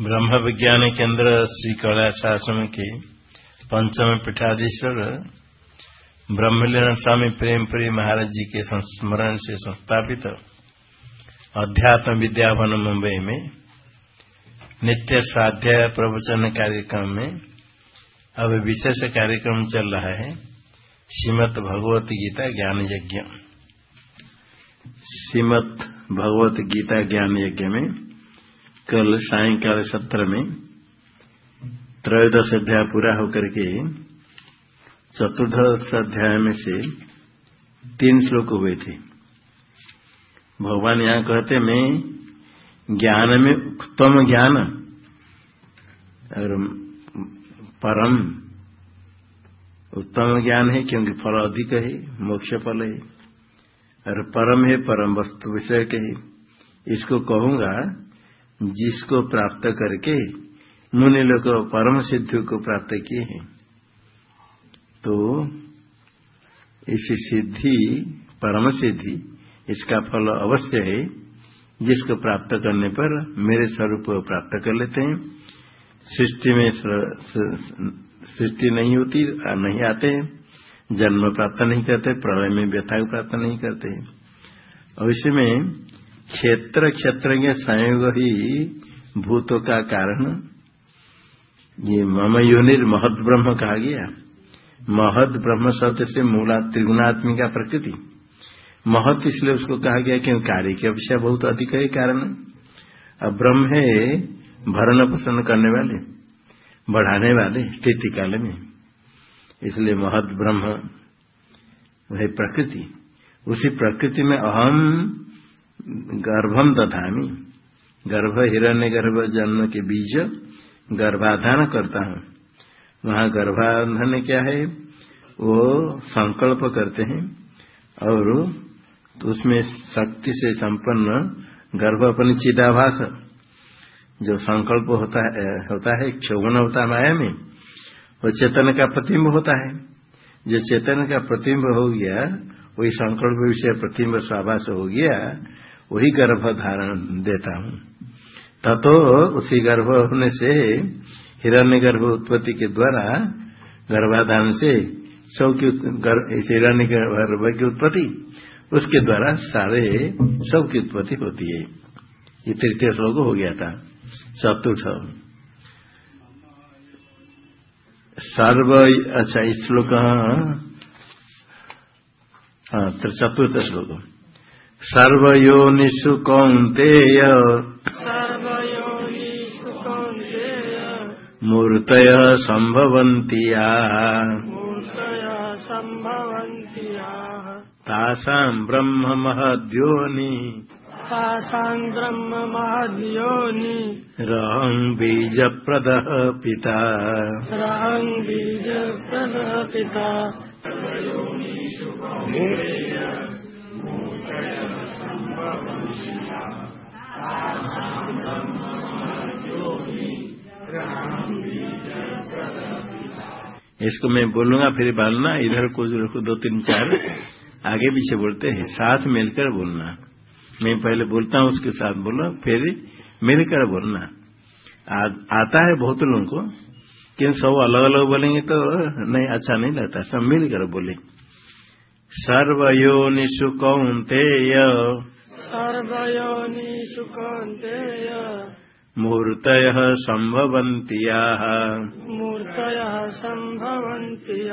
ब्रह्म विज्ञान केंद्र श्री कैलाश आश्रम के पंचम पीठाधीश्वर ब्रह्मलीन स्वामी प्रेमपुरी महाराज जी के संस्मरण से संस्थापित अध्यात्म विद्याभवन मुंबई में नित्य स्वाध्याय प्रवचन कार्यक्रम में अब विशेष कार्यक्रम चल रहा है श्रीमद भगवत गीता ज्ञान यज्ञ। श्रीमद भगवत गीता ज्ञान यज्ञ में कल सायकाल सत्र में त्रयोदश अध्याय पूरा होकर के चतुर्दश अध्याय में से तीन श्लोक हुए थे। भगवान यहाँ कहते, मैं ज्ञान में उत्तम ज्ञान और परम उत्तम ज्ञान है, क्योंकि फल अधिक है, मोक्ष फल है, और परम है, परम वस्तु विषय के है। इसको कहूँगा जिसको प्राप्त करके मुनि लोग परम सिद्धि को प्राप्त किए हैं। तो इस सिद्धि, परम सिद्धि, इसका फल अवश्य है। जिसको प्राप्त करने पर मेरे स्वरूप प्राप्त कर लेते हैं। सृष्टि में सृष्टि नहीं होती, नहीं आते जन्म प्राप्त नहीं करते, प्रलय में व्यथा प्राप्त नहीं करते और इसमें क्षेत्र क्षेत्रज्ञ संयोग ही भूतों का कारण। ये मम योनिर महद ब्रह्म कहा गया। महद ब्रह्म शब्द से मूला त्रिगुणात्मिका प्रकृति। महत इसलिए उसको कहा गया क्यों कार्य की अपेक्षा बहुत अधिक है कारण। अब ब्रह्म है भरण पोषण करने वाले, बढ़ाने वाले स्थिति काल में। इसलिए महद ब्रह्म वह प्रकृति। उसी प्रकृति में अहम गर्भम दधामी। गर्भ हिरण्य गर्भ जन्म के बीज गर्भाधान करता हूँ। वहाँ गर्भाधान क्या है? वो संकल्प करते हैं और तो उसमें शक्ति से संपन्न गर्भ अपनी चिदाभास। जो संकल्प होता है होता है क्षोभन होता है माया में, वो चेतन का प्रतिम्ब होता है। जो चेतन का प्रतिम्ब हो गया, वही संकल्प विषय प्रतिम्ब स्वाभाष हो गया वही गर्भ धारण देता हूँ। ततो उसी गर्भ होने से हिरण्य गर्भ उत्पत्ति के द्वारा गर्भाधान से सब की हिरण्य गर्भ की उत्पत्ति, उसके द्वारा सारे सब की उत्पत्ति होती है। ये तृतीय श्लोक हो गया था। चतुर्थ सर्व अच्छा श्लोक हाँ चतुर्थ श्लोक। सर्वयोनिषु कौन्तेय मूर्तयः सम्भवन्ति याः तासाम् ब्रह्म महद्योनि तासाम् ब्रह्म महद्योनि रहं बीजप्रदः पिता। रहं बीजप्रदपिता इसको मैं बोलूँगा फिर बोलना इधर रखो दो तीन चार आगे पीछे बोलते हैं साथ मिलकर बोलना। मैं पहले बोलता हूँ उसके साथ बोलो फिर मिलकर बोलना। आ, आता है बहुत लोगों को क्यों सब अलग अलग बोलेंगे तो नहीं अच्छा नहीं लगता सब मिलकर बोले। सर्वयोनिषु कौन्तेय। सर्वयोनिषु कौन्तेय मूर्तयः सम्भवन्ति याः मूर्तयः सम्भवन्ति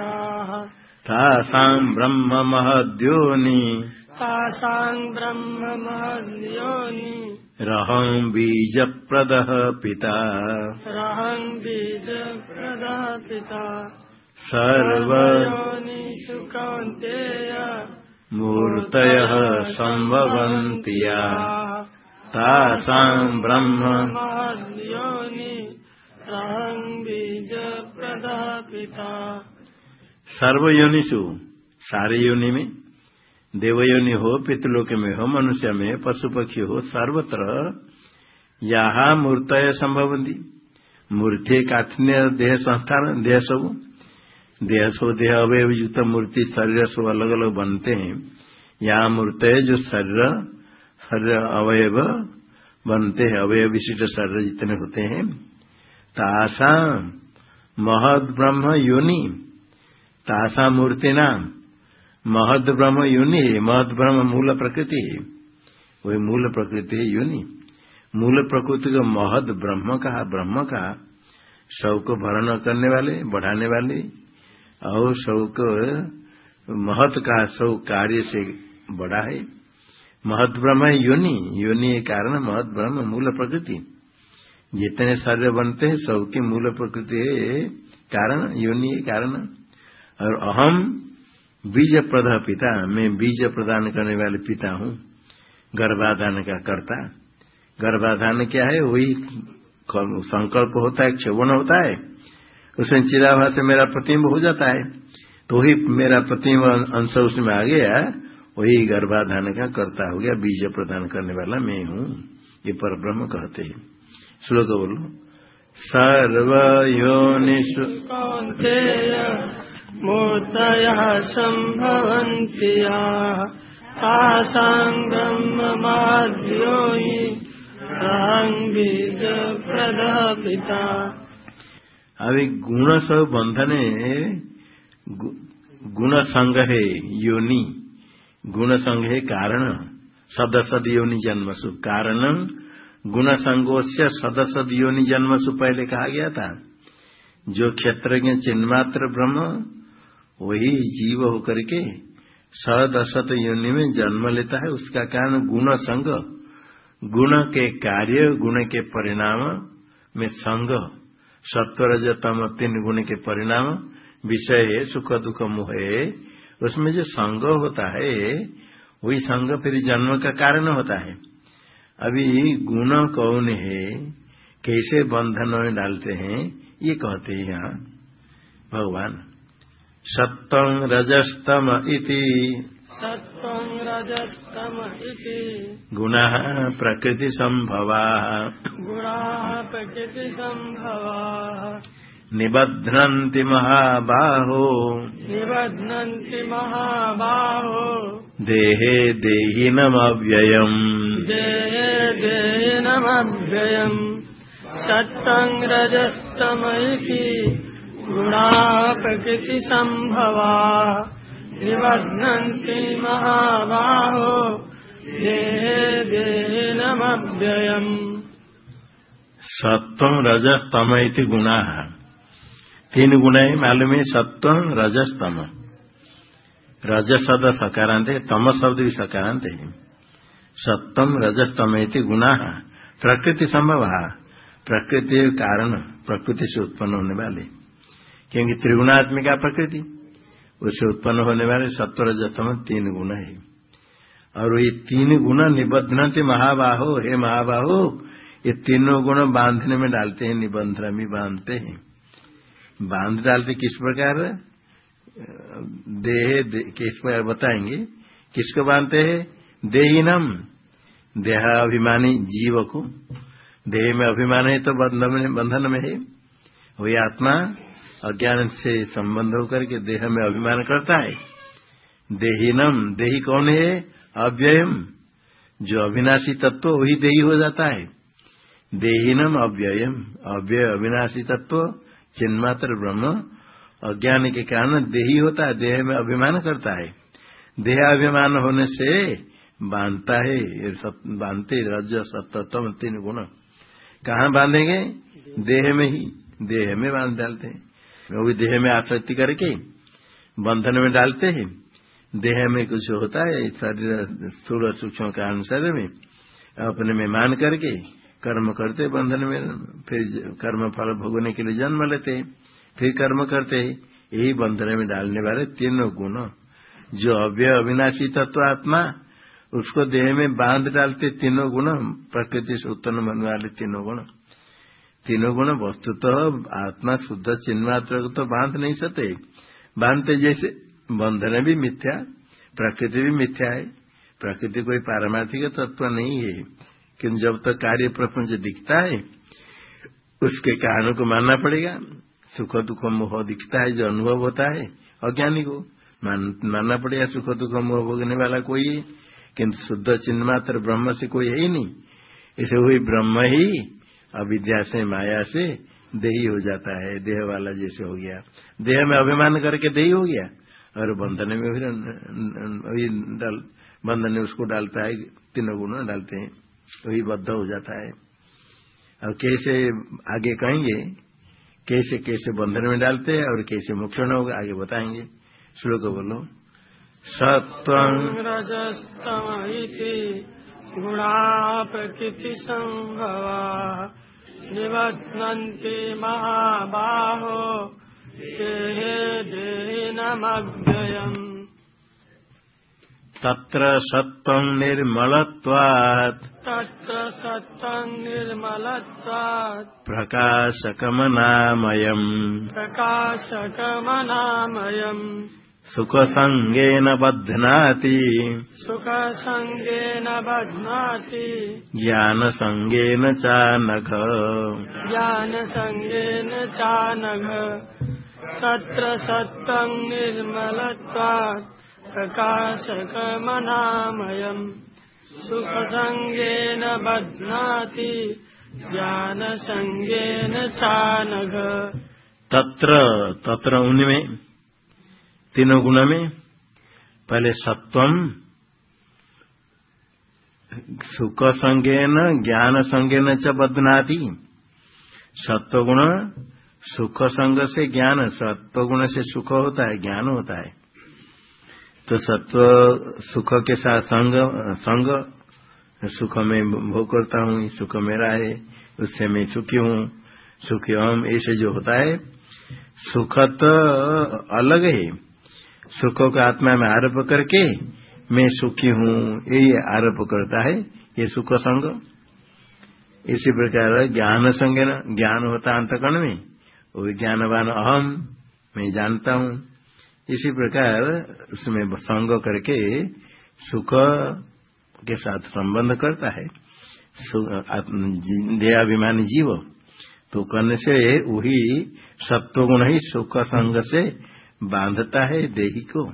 ब्रह्म महद्योनि। तासाम् ब्रह्म महद्योनि। रहं बीजप्रदः पिता। रहं बीजप्रदापिता सर्व सर्वयोनिषु कौन्तेय मूर्तयः सम्भवन्ति याः तासाम् ब्रह्म सर्वयोनिषु सारे योनि में देवयोनि हो पितृलोक में हो मनुष्य में पशु पक्षी हो सर्वत्र यहाँ मूर्तय संभवंती मूर्ति काठिन्य देह संस्थान देह सब देह सो देह अवयव युक्त मूर्ति शरीर सो अलग अलग बनते हैं। यहाँ मूर्त है जो शरीर शरीर अवयव बनते हैं। अवय विशिष्ट शरीर जितने होते हैं। तासा महद ब्रह्म योनि। तासा मूर्ति नाम। महद ब्रह्म योनि है। महद ब्रह्म मूल प्रकृति है। वही मूल प्रकृति है योनि। मूल प्रकृति को महद ब्रह्म कहा। ब्रह्म कहा। सबको भरण करने वाले, बढ़ाने वाले और सबको महत का सब कार्य से बड़ा है। महत ब्रह्म है योनि। योनि कारण महत ब्रह्म मूल प्रकृति। जितने शरीर बनते हैं सबकी मूल प्रकृति है। कारण, योनि कारण। और अहम बीज प्रध पिता। मैं बीज प्रदान करने वाले पिता हूँ। गर्भाधान का कर्ता। गर्भाधान क्या है? वही संकल्प होता है, क्षोभन होता है। उसमें चिराभा से मेरा प्रतिम्ब हो जाता है। तो वही मेरा प्रतिम्ब अंश उसमें आ गया वही गर्भाधान का कर्ता हो गया, बीज प्रदान करने वाला मैं हूँ। ये पर ब्रह्म कहते हैं। श्लोक बोलो। सर्वयोनिषु मूर्तयः हि अभी गुण सब बंधन गुण संग है योनि। गुण संग है कारण। सदसद योनि जन्मसु। कारण गुण संगो से सदसद योनि जन्मसु पहले कहा गया था। जो क्षेत्रज्ञ चिन्मात्र ब्रह्म, वही जीव होकर के सदसत योनि में जन्म लेता है। उसका कारण गुण संग। गुण के कार्य, गुण के परिणाम में संग। सत्वरजतम तीन गुण के परिणाम, विषय है सुख, दुख, मोह। है उसमें जो संग होता है, वही संग फिर जन्म का कारण होता है। अभी गुण कौन है, कैसे बंधन में डालते हैं, ये कहते हैं यहाँ भगवान। सत्तम रजस्तम इति। सत्त्वं रजस्तम इति। गुणः प्रकृति संभवा गुणाः प्रकृतिसम्भवाः। निबध्नन्ति महाबाहो। निबध्नन्ति महाबाहो। देहे देहिनमव्ययम्। देहे रजस्तम इति। गुणाः प्रकृतिसम्भवाः निबध्नन्ति महाबाहो देहे देनमव्ययम् सत्वम इति गुणा। तीन गुण मालूम है सत्वम रजस रज शब्द सकारांत है तम शब्द भी सकारांत है। सत्वम रजस तम इति गुणा। प्रकृति संभव। प्रकृति कारण, प्रकृति से उत्पन्न होने वाले। क्योंकि त्रिगुणात्मिका प्रकृति। उससे उत्पन्न होने वाले सत्व रजतम तीन गुण है। और ये तीन गुण निबद्धनते महाबाहो, हे महाबाहो, ये तीनों गुण बांधने में डालते हैं, निबंधन में बांधते हैं। बाँध डालते किस प्रकार? देह किस प्रकार बताएँगे, किसको बांधते हैं? देहीनम देह अभिमानी जीव को देह में अभिमान है तो बंधन में है। वही आत्मा अज्ञान से संबंध होकर के देह में अभिमान करता है। देहीनम, देही कौन है? अव्ययम। जो अविनाशी तत्व, वही देही हो जाता है। देहीनम, अव्ययम। अव्यय, अविनाशी तत्व, चिन्मात्र ब्रह्म। अज्ञान के कारण देही होता है, देह में अभिमान करता है। देह अभिमान होने से बांधता है बांधते रज, सत्तम, तीन गुण। कहाँ बांधेंगे? देह में ही। देह में बाँध डालते हैं। वो भी देह में आसक्ति करके बंधन में डालते हैं। देह में कुछ होता है, शरीर स्थूल सूक्ष्म का अनुसार में अपने में मान करके कर्म करते, बंधन में फिर कर्म फल भोगने के लिए जन्म लेते हैं। फिर कर्म करते हैं, यही बंधन में डालने वाले तीनों गुण। जो अव्यय अविनाशी तत्व आत्मा, उसको देह में बाँध डालते तीनों गुण, प्रकृति से उत्पन्न होने वाले तीनों गुण। तीनों गुण वस्तुतः आत्मा शुद्ध चिन्मात्र को तो बाँध नहीं सकते बांधते जैसे बंधन भी मिथ्या प्रकृति भी मिथ्या है। प्रकृति कोई पारमार्थिक तत्व नहीं है। किंतु जब तक तो कार्य प्रपंच दिखता है उसके कारणों को मानना पड़ेगा। सुख दुख मोह दिखता है जो अनुभव होता है अज्ञानी को मान, मानना पड़ेगा सुख दुख मोह भोगने वाला कोई है। किंतु शुद्ध चिन्मात्र ब्रह्म से कोई है ही नहीं। इसे हुई ब्रह्म ही अविद्या से, माया से देही हो जाता है, देह वाला जैसे हो गया। देह में अभिमान करके देही हो गया। और बंधन में डाल, बंधन में उसको डालता है, तीनों गुण डालते हैं, वही बद्ध हो जाता है। और कैसे आगे कहेंगे? कैसे कैसे बंधन में डालते हैं और कैसे मोक्षण होगा, आगे बताएँगे। श्लोक बोलो। सत्व रजस्तम गुणा प्रकृति संभवा। निबध्नन्ति महाबाहो। देहे देहिनमव्ययम् तत्र सत्त्वं निर्मलत्वात्। तत्र सत्त्वं निर्मलत्वात्। प्रकाशकमनामयम्। प्रकाशकमनामयम् सुखसङ्गेन बध्नाति। सुखसङ्गेन बध्नाति। ज्ञानसङ्गेन चानघ। ज्ञानसङ्गेन चानघ। तत्र सत्त्वं निर्मलत्वात् प्रकाशकमनामयम्। सुखसङ्गेन बध्नाति। ज्ञानसङ्गेन चानघ। तत्र तत्र उनमें तीनों गुण में, पहले सत्वम सुख संज्ञन ज्ञान संज्ञन च बदनाती सत्व गुण सुख संग से ज्ञान सत्व गुण से सुख होता है, ज्ञान होता है। तो सत्व, सुख के साथ संग संग, सुख में भोग करता हूँ, सुख मेरा है, उससे मैं सुखी हूँ। सुखी हम ऐसे जो होता है सुख तो अलग है। सुख को आत्मा में आरोप करके मैं सुखी हूँ। यही आरोप करता है, ये सुख संग। इसी प्रकार ज्ञान संग ज्ञान होता अंतकरण में, वो ज्ञानवान अहम, मैं जानता हूँ। इसी प्रकार उसमें संग करके सुख के साथ संबंध करता है। देहाभिमानी जीव तो करने से वही सत्वगुण ही सुख संग से बांधता है देही को।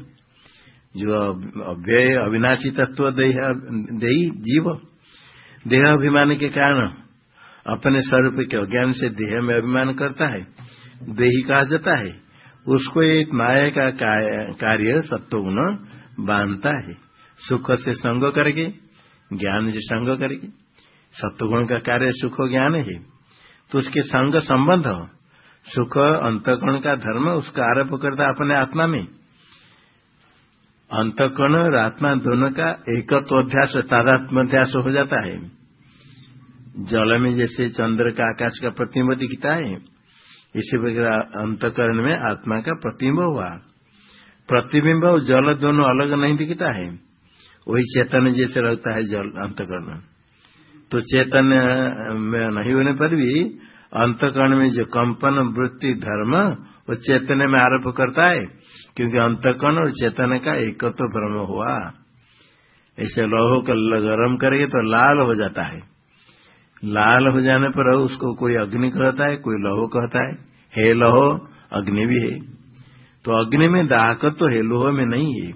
जो अव्यय, अविनाशी तत्व देही जीव देह अभिमान के कारण अपने स्वरूप के अज्ञान से देह में अभिमान करता है, देही कहा जाता है, उसको एक माया का कार्य सत्वगुण बांधता है। सुख से संग करके, ज्ञान से संग करके, सत्वगुण का कार्य सुख ज्ञान है। तो उसके संग संबंध सुख, अंतकरण का धर्म, उसका आरोप करता अपने आत्मा में। अंतकरण और आत्मा दोनों का एकत्व अध्यास तादात्म्यास हो जाता है। जल में जैसे चंद्र का आकाश का प्रतिबिंब दिखता है, इसी प्रकार अंतकरण में आत्मा का प्रतिबिंब हुआ। प्रतिबिंब और जल दोनों अलग नहीं दिखता है। वही चेतन जैसे रहता है जल, अंतकरण। तो चेतन में नहीं होने पर भी अंतकरण में जो कंपन, वृत्ति, धर्म, वो चेतन में आरोप करता है, क्योंकि अंतकरण और चेतन का एकत्व तो भ्रम हुआ। ऐसे लोहो को गर्म करेंगे तो लाल हो जाता है। लाल हो जाने पर उसको कोई अग्नि कहता है, कोई लोहो कहता है। हे लोहो, अग्नि भी है। तो अग्नि में दाहकत्व तो है, लोह में नहीं है।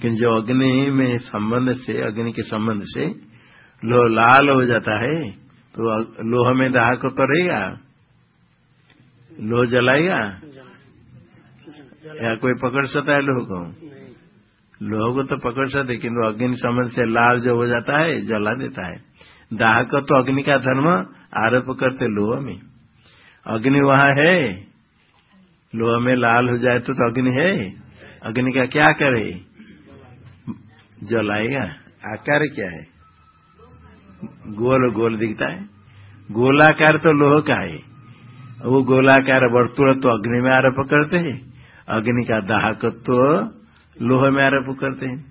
क्योंकि जो अग्नि में संबंध से, अग्नि के संबंध से, लोह लाल हो जाता है। तो लोह में दाहक तो रहेगा लोह जलाएगा या कोई पकड़ सकता है लोह को? लोह को तो पकड़ सकते किंतु अग्नि समझ से लाल जो हो जाता है जला देता है। दाह को तो अग्नि का धर्म आरोप करते लोह में। अग्नि वहाँ है लोह में लाल हो जाए तो, तो अग्नि है। अग्नि का क्या करे? जलाएगा। आकार क्या है? गोल गोल दिखता है। गोलाकार तो लोह का है। वो गोलाकार वर्तुल तो अग्नि में आरोप करते हैं। अग्नि का दाहकत्व तो लोह में आरोप करते हैं।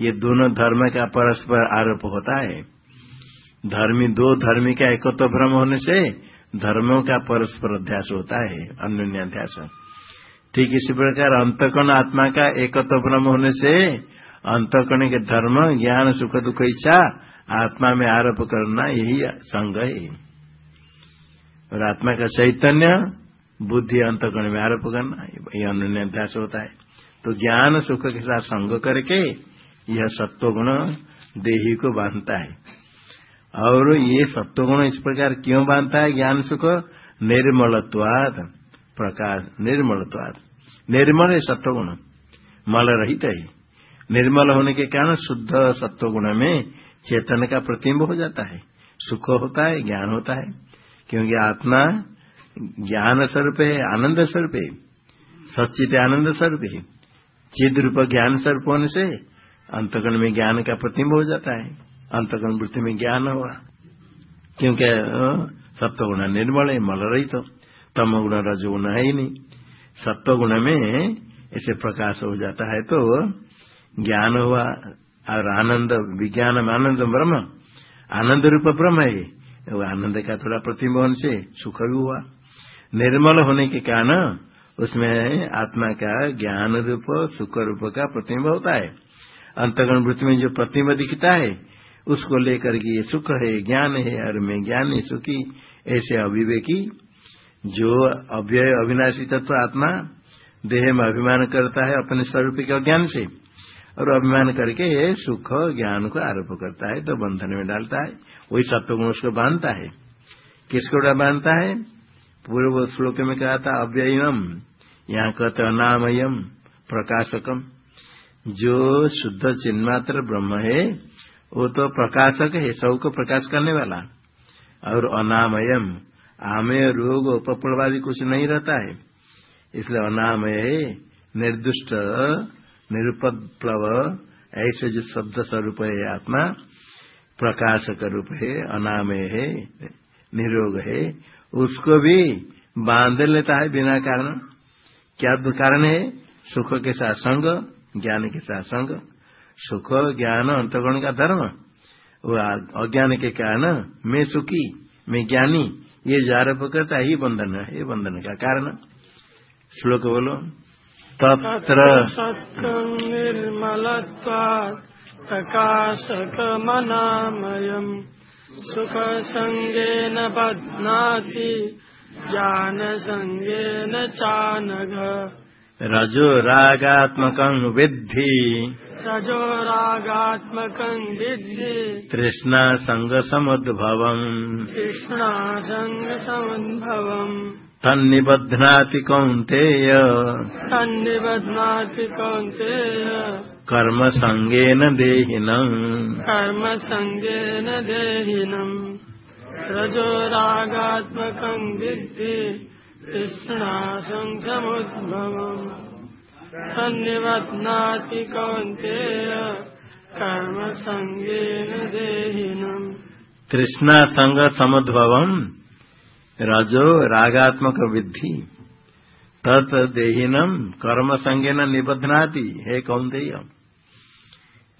ये दोनों धर्म का परस्पर आरोप होता है। धर्मी दो धर्मी का एकत्व भ्रम होने से धर्मों का परस्पर अध्यास होता है अन्योन्याध्यास। ठीक इसी प्रकार अंतकर्ण आत्मा का एकत्व भ्रम होने से अंतकर्ण के धर्म ज्ञान सुख दुख इच्छा आत्मा में आरोप करना यही संग है और आत्मा का चैतन्य, बुद्धि अंतकरण में आरोप करना, ये अन्यास होता है। तो ज्ञान सुख के साथ संग करके यह सत्व गुण देही को बांधता है। और ये सत्वगुण इस प्रकार क्यों बांधता है ज्ञान सुख? निर्मलत्वाद, प्रकाश, निर्मलत्वाद। निर्मल है सत्वगुण। मल रहित है। निर्मल होने के कारण शुद्ध सत्वगुण में चेतन का प्रतिम्ब हो जाता है, सुख होता है, ज्ञान होता है। क्योंकि आत्मा ज्ञान स्वरूप है, आनंद स्वरूप है सचित आनंद स्वरूप है। चिद रूप ज्ञान स्वरूप होने से अंतगण में ज्ञान का प्रतिम्ब हो जाता है अंतगण वृत्ति में ज्ञान हुआ क्योंकि सत्वगुण निर्मल है मल रही तो तम गुण रजगुण है ही नहीं। सत्वगुण में ऐसे प्रकाश हो जाता है तो ज्ञान हुआ और आनंद विज्ञान में आनंद ब्रह्म आनंद रूप ब्रह्म है वो आनंद का थोड़ा प्रतिबोधन से सुख भी हुआ निर्मल होने के कारण उसमें आत्मा का ज्ञान रूप सुख रूप का प्रतिबिंब होता है अंतगण वृत्ति में जो प्रतिबिंब दिखता है उसको लेकर के ये सुख है ज्ञान है और मैं ज्ञान है सुखी ऐसे अभिवेकी जो अव्यय अविनाशी तत्व आत्मा देह में अभिमान करता है अपने स्वरूप के अज्ञान से और अभिमान करके सुख ज्ञान को आरोप करता है तो बंधन में डालता है। वही सत्वगुण उसको बांधता है। किसको बांधता है? पूर्व श्लोक में कहा था, अव्ययम। यहाँ कहते अनामयम, प्रकाशकम। जो शुद्ध चिन्मात्र ब्रह्म है, वो तो प्रकाशक है सबको प्रकाश करने वाला। और अनामयम, आमय, रोग, उपप्लवादी कुछ नहीं रहता है। इसलिए अनामय निर्दुष्ट निरुपप्लव ऐसे जो शब्द स्वरूप है आत्मा, प्रकाशक रूप है अनामय है, निरोग है। उसको भी बाँध लेता है बिना कारण। क्या कारण है? सुख के साथ संग, ज्ञान के साथ संग। सुख, ज्ञान, अंतगुण का धर्म। वो अज्ञान के कारण, मैं सुखी, मैं ज्ञानी, ये जारोप करता ही बंधन है, ये बंधन का कारण। श्लोक बोलो। तत्र निर्मलत्वात् प्रकाशकमनामयम् सुखसङ्गेन बध्नाति ज्ञानसङ्गेन चानघ। रजो रागात्मकं विद्धि। रजो रागात्मकं विद्धि। तृष्णा सङ्गसमुद्भवम् कृष्णा सङ्गसमुद्भवम् तन्निबध्नाति कौन्तेय। तन्निबध्नाति कौन्तेय। कर्मसङ्गेन देहिनम्। कर्मसङ्गेन देहिनम्। रजो रागात्मकं विद्धि कृष्णासङ्गमुद्भवम् तन्निबध्नाति कौन्तेय कर्मसङ्गेन देहिनम्। समुद्भवम रजो रागात्मक विद्धि। तत् देहिनम कर्म संज्ञन निबध्नाति, हे कौंदेय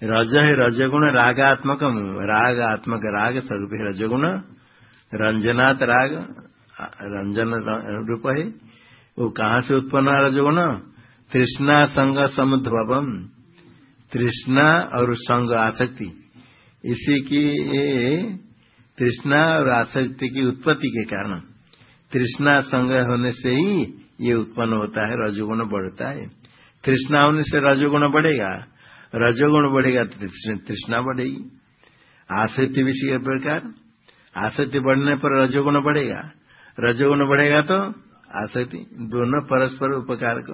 रज है रजगुण रागात्मक रागात्मक राग स्वरूप है रजगुण, रंजनात् राग रंजन रूप है। वो कहाँ से उत्पन्न है रजगुण? तृष्णा संग समुद्भवम तृष्णा और संग आसक्ति। इसी की, तृष्णा और आसक्ति की उत्पत्ति के कारण। तृष्णा संग होने से ही ये उत्पन्न होता है, रजोगुण बढ़ता है। तृष्णा होने से रजोगुण बढ़ेगा। रजोगुण बढ़ेगा तो तृष्णा बढ़ेगी। आसक्ति भी प्रकार, आसक्ति बढ़ने पर रजोगुण बढ़ेगा। रजोगुण बढ़ेगा तो आसक्ति, दोनों परस्पर उपकार को।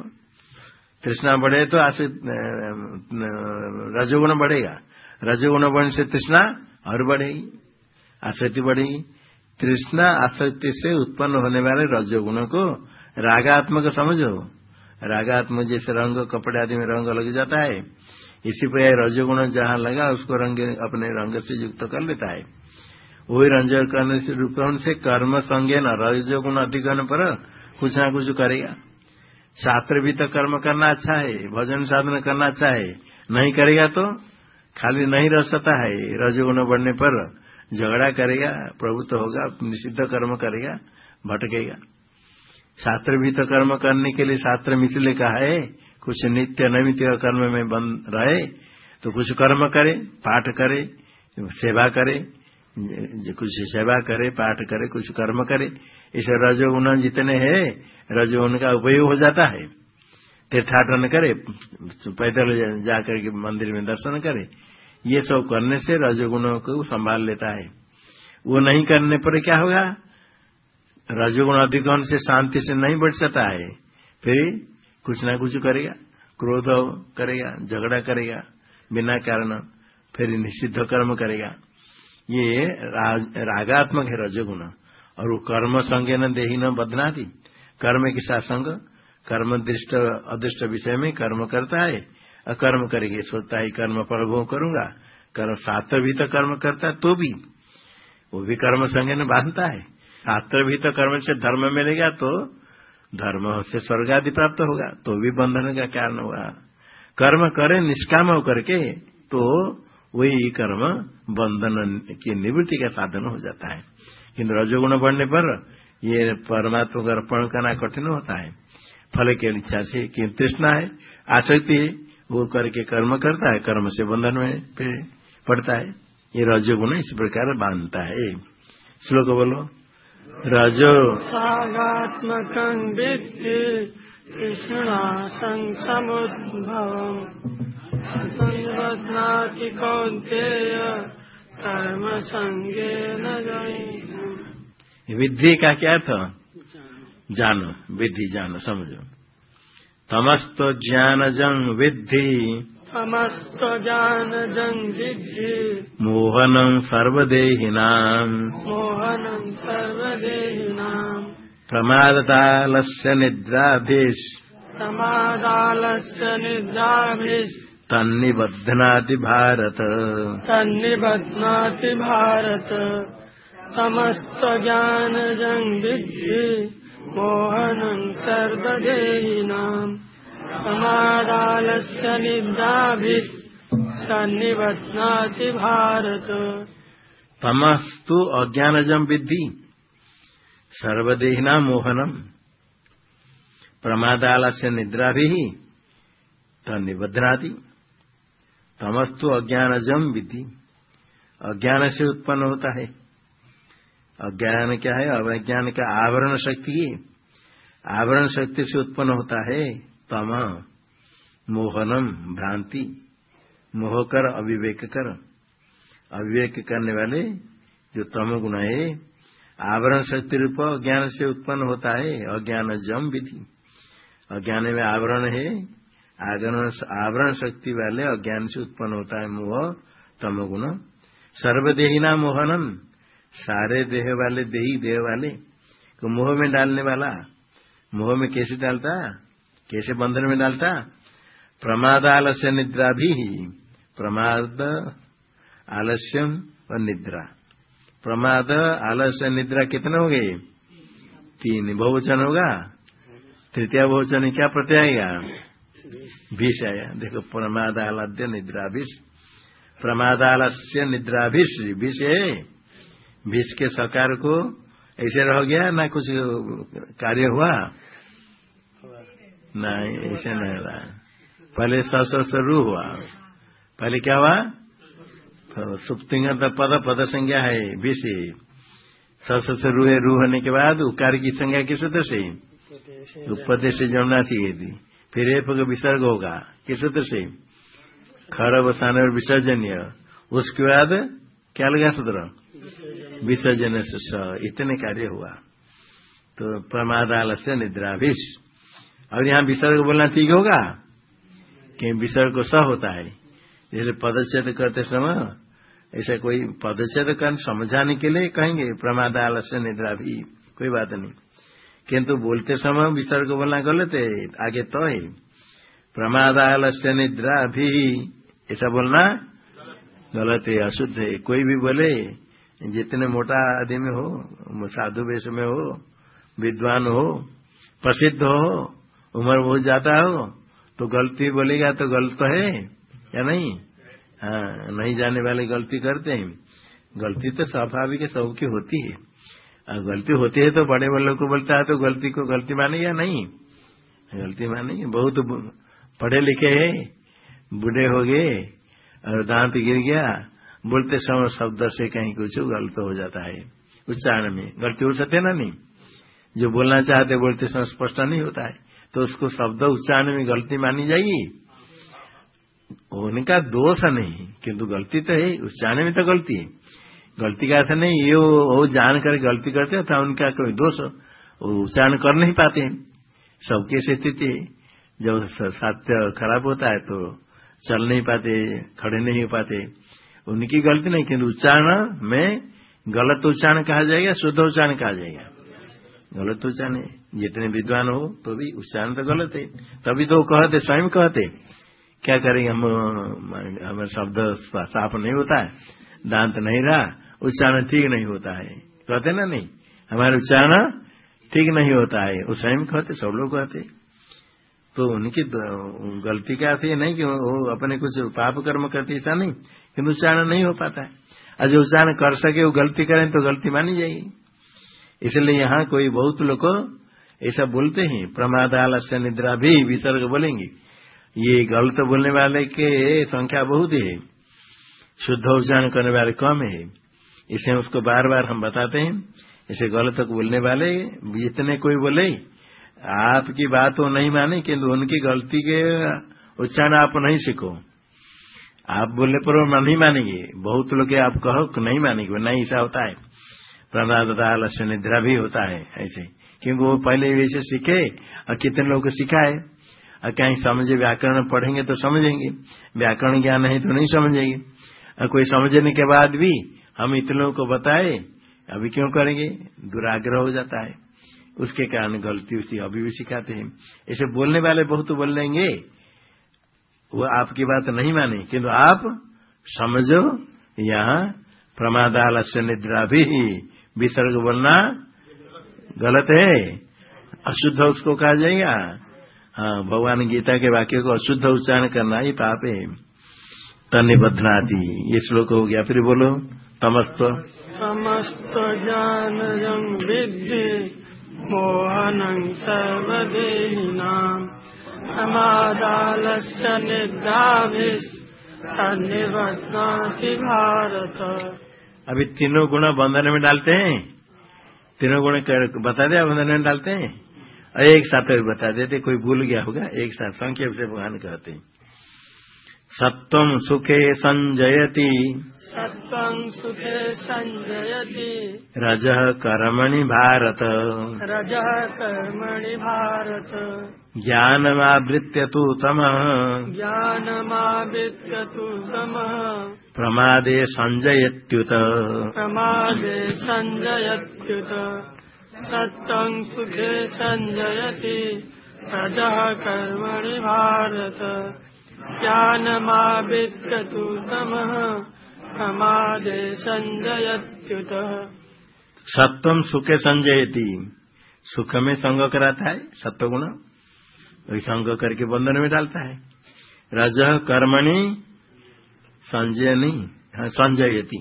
तृष्णा बढ़े तो आसक्ति रजोगुण बढ़ेगा। रजोगुण बढ़ने से तृष्णा और बढ़ेगी, आसक्ति बढ़ेगी। तृष्णा आसक्ति से उत्पन्न होने वाले रजोगुण को रागात्मक समझो। रागात्मक जैसे रंग, कपड़े आदि में रंग लग जाता है। इसी पर रजोगुण जहाँ लगा, उसको रंग अपने रंग से युक्त कर लेता है। वही रंजन करने से रूपण से कर्म संज्ञा न, रजोगुण अधिक होने पर कुछ ना कुछ करेगा। शास्त्र भी तो कर्म करना अच्छा है, भजन साधन करना अच्छा है। नहीं करेगा तो खाली नहीं रह सकता है रजोगुण बढ़ने पर। झगड़ा करेगा प्रभु तो होगा, निषिद्ध कर्म करेगा, भटकेगा। शास्त्र भी तो कर्म करने के लिए शास्त्र में इसलिए कहा है, कुछ नित्य नैमित्य कर्म में बंद रहे तो कुछ कर्म करे, पाठ करे, सेवा करे कुछ सेवा करे, पाठ करे, कुछ कर्म करे, इसे रजोगुण जितने हैं, रजोगुण का उपयोग हो जाता है। तीर्थाटन करे, पैदल जाकर के मंदिर में दर्शन करे ये सब करने से रजोगुणों को संभाल लेता है। वो नहीं करने पर क्या होगा? रजोगुण अधिक होने से शांति से नहीं बढ़ सकता है। फिर कुछ ना कुछ करेगा। क्रोध करेगा, झगड़ा करेगा, बिना कारण, फिर निषिद्ध कर्म करेगा। ये रागात्मक है रजोगुण। और वो कर्म संज्ञ न देही न बदनाती। कर्म के साथ संग कर्म, दृष्ट, अदृष्ट विषय में कर्म करता है। कर्म करेगी, सोचता है कर्म प्रभु करूँगा। कर्म शास्त्र भी तो कर्म करता है तो भी। वो भी कर्म न बांधता है। शास्त्र भी तो कर्म से धर्म मिलेगा तो धर्म से स्वर्ग आदि प्राप्त होगा तो भी बंधन का कारण होगा। कर्म करे, निष्काम होकर के तो वही कर्म बंधन की निवृत्ति का साधन हो जाता है। किंतु रजोगुण बढ़ने पर ये परमात्मा को अर्पण करना कठिन होता है। फल की इच्छा से कि तृष्णा है, आसक्ति है। वो करके कर्म करता है कर्म से बंधन में पड़ता है। ये रजोगुण इस प्रकार बांधता है। श्लोक बोलो। रजो सागात्मक विद्धि कृष्णा कौंतेय कर्म संगे न विधि का क्या था जानो विधि जानो समझो। तमस्त ज्ञान जंग विद्धि। तमस्त ज्ञान जंग विद्धि। मोहनम सर्वदेहिना। मोहनम सर्वदेहिना। प्रमादतालस्य निद्राभिष प्रमादालस्य निद्राभिष तन्निबध्नाति भारत। तन्निबध्नाति भारत। समस्त ज्ञान विद्धि। सर्वदेहिनाम् प्रमादालस्य निद्राभिः तन्निबध्नाति भारत। तमस्तु अज्ञानजम विद्धि। सर्वदेहिना मोहनम प्रमादालस्य निद्रा भी तनिबध्नाति तमस्तु अज्ञानजम उत्पन्न होता है अज्ञान क्या है? अज्ञान का आवरण शक्ति। आवरण शक्ति से उत्पन्न होता है तम, मोहनम, भ्रांति। मोह कर, अविवेक कर। अविवेक करने वाले जो तम गुण है, आवरण शक्ति रूप अज्ञान से उत्पन्न होता है, अज्ञान जम विधि। अज्ञान में आवरण है आवरण शक्ति वाले अज्ञान से उत्पन्न होता है मोह तमगुण सर्वदेहिना मोहनम सारे देह वाले, देही देह वाले, को मोह में डालने वाला। मोह में कैसे डालता? कैसे बंधन में डालता? प्रमाद आलस्य निद्रा भी प्रमाद, आलस्यम और निद्रा। प्रमाद, आलस्य, निद्रा कितने हो गए तीन। बहुवचन होगा? तृतीय बहुवचन क्या प्रत्यय आएगा? भीष आया। देखो प्रमाद आलाद्य निद्राभिष। प्रमादालस्य निद्राभिष। विष है। विष के सकार को ऐसे रह गया ना कुछ कार्य हुआ? नहीं, ऐसे नहीं रहा पहले ससरू हुआ। पहले क्या हुआ? सुप्तिंग पद पद संज्ञा है विष सस रूह रूह होने के बाद उकार की संज्ञा किस सूत्र से? उपदेश जमुना थी। फिर एक विसर्ग होगा, किस सूत्र से? खर बसान और विसर्जनीय। उसके बाद क्या लगा सूत्र? विसर्जन से इतने कार्य हुआ। तो प्रमादाल से निद्राभिष और यहाँ विसर्ग बोलना ठीक होगा? कि विसर्ग को स होता है। जैसे पदच्छेद करते समय, ऐसा कोई पदच्छेद कर समझाने के लिए कहेंगे प्रमादाल से निद्रा भी कोई बात नहीं। किंतु बोलते समय विसर्ग बोलना गलत है, आगे तो है। प्रमादाल से निद्रा भी ऐसा बोलना गलत है, अशुद्ध है। कोई भी बोले जितने मोटा आदमी हो, साधु वेश में हो, विद्वान हो, प्रसिद्ध हो, उम्र बहुत ज़्यादा हो तो गलती बोलेगा तो गलत तो है, या नहीं? हाँ नहीं जाने वाले गलती करते हैं। गलती तो स्वाभाविक सबकी होती है। और गलती होती है तो बड़े वालों को बोलता है तो गलती को गलती माने या नहीं? गलती माने। बहुत पढ़े लिखे है, बूढ़े हो गए, और दांत गिर गया बोलते समय शब्द से कहीं कुछ गलत हो जाता है। उच्चारण में। गलती हो सकते ना नहीं? जो बोलना चाहते बोलते समय स्पष्ट नहीं होता है। तो उसको शब्द उच्चारण में गलती मानी जाएगी। उनका दोष नहीं, किंतु गलती तो है। उच्चारण में तो गलती है। गलती का अर्थ नहीं, ये वो जान कर गलती करते था उनका कोई दोष वो उच्चारण कर नहीं पाते सबकी स्थिति जब सत्य खराब होता है तो चल नहीं पाते, खड़े नहीं हो पाते। उनकी गलती नहीं किंतु उच्चारण में गलत उच्चारण कहा जाएगा शुद्ध उच्चारण कहा जाएगा। गलत उच्चारण जितने विद्वान हो तो भी उच्चारण तो गलत है। तभी तो कहते, स्वयं कहते, क्या करेंगे हम, हमारे शब्द साफ़ नहीं होता है, दांत नहीं रहा, उच्चारण ठीक नहीं होता है। कहते ना नहीं, हमारे उच्चारण ठीक नहीं होता है। वो स्वयं कहते, सब लोग कहते। तो उनकी गलती क्या थी? नहीं कि वो अपने कुछ पाप कर्म करती ऐसा नहीं किन्तु उच्चारण नहीं हो पाता है। और जो उच्चारण कर सके, वो गलती करें तो गलती मानी जाएगी। इसलिए यहाँ कोई बहुत लोग ऐसा बोलते हैं प्रमाद आलस्य निद्रा भी विसर्ग बोलेंगे। ये गलत बोलने वाले के संख्या बहुत है। शुद्ध उच्चारण करने वाले कम है। इसे उसको बार बार हम बताते हैं। इसे गलत बोलने वाले जितने कोई बोले आपकी बात वो नहीं माने किन्तु उनकी गलती के उच्चारण आप नहीं सीखो। आप बोलने पर वो नहीं मानेंगे। बहुत लोग आप कहो नहीं मानेंगे नहीं ऐसा होता है। प्रणादता आलस्य निद्रा भी होता है, ऐसे। क्योंकि वो पहले वैसे सीखे और कितने लोग को सिखाए। और कहीं समझे, व्याकरण पढ़ेंगे तो समझेंगे। व्याकरण ज्ञान नहीं तो नहीं समझेंगे। और कोई समझने के बाद भी हम इतने लोगों को बताए, अभी क्यों करेंगे? दुराग्रह हो जाता है। उसके कारण गलती उसी अभी भी सिखाते हैं। ऐसे बोलने वाले बहुत बोल लेंगे, वो आपकी बात नहीं माने, किंतु आप समझो, यहाँ प्रमादालस्य निद्रा भी विसर्ग बोलना गलत है। अशुद्ध उसको कहा जाएगा। हाँ भगवान गीता के वाक्य को अशुद्ध उच्चारण करना ही पाप है। तनिबद्धनादि, ये श्लोक हो गया, फिर बोलो, तमस्त। समस्त ज्ञान विद्धि। मोहनं निद्राभिस्निबध्नाति भारत। अभी तीनों गुण बंधन में डालते हैं। तीनों गुण बता दिया बंधन में डालते हैं? और एक साथ बता देते, कोई भूल गया होगा, एक साथ, संक्षेप से भगवान कहते हैं। सत्वं सुखे संजयति। सत्वं सुखे संजयति। रजः कर्मणि भारत। रजः कर्मणि भारत। ज्ञानमावृत्य तु तमः ज्ञानमावृत्य तु तमः प्रमादे संजयत्युत। प्रमादे संजयत्युत। सत्वं सुखे संजयति। रजः कर्मणि भारत। ज्ञानमाविद्यतु तमः प्रमादे संजयत्युत सत्वम सुखे संजयती। सुख में संग कराता है सत्व गुण वही संग करके बंधन में डालता है। रज कर्मणि संजय नहीं हाँ, संजयती।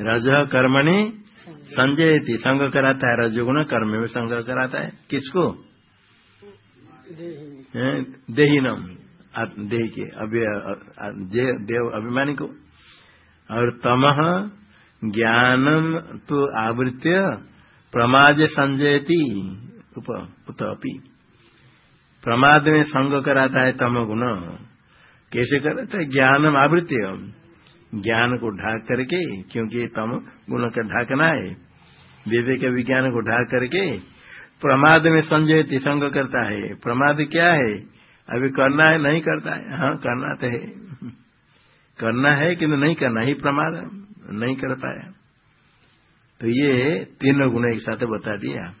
रज कर्मणि संजयती संग कराता है। रजगुण कर्म में संग कराता है। किसको? देहीनम। देह के देव अभिमानी को। और तमह ज्ञानम तो आवृत्य प्रमाद संजयती। उत अपी। प्रमाद में संग कराता है तम गुण। कैसे कराता है ज्ञानम आवृत्य। ज्ञान को ढाक करके, क्योंकि तम गुण का ढाकना है। विवेक विज्ञान को ढाक करके प्रमाद में संजयती, संग करता है। प्रमाद क्या है? अभी करना है नहीं करता है। हाँ करना तो है। करना है किंतु नहीं करना ही प्रमाद नहीं कर पाया। तो ये तीनों गुण एक साथ बता दिया।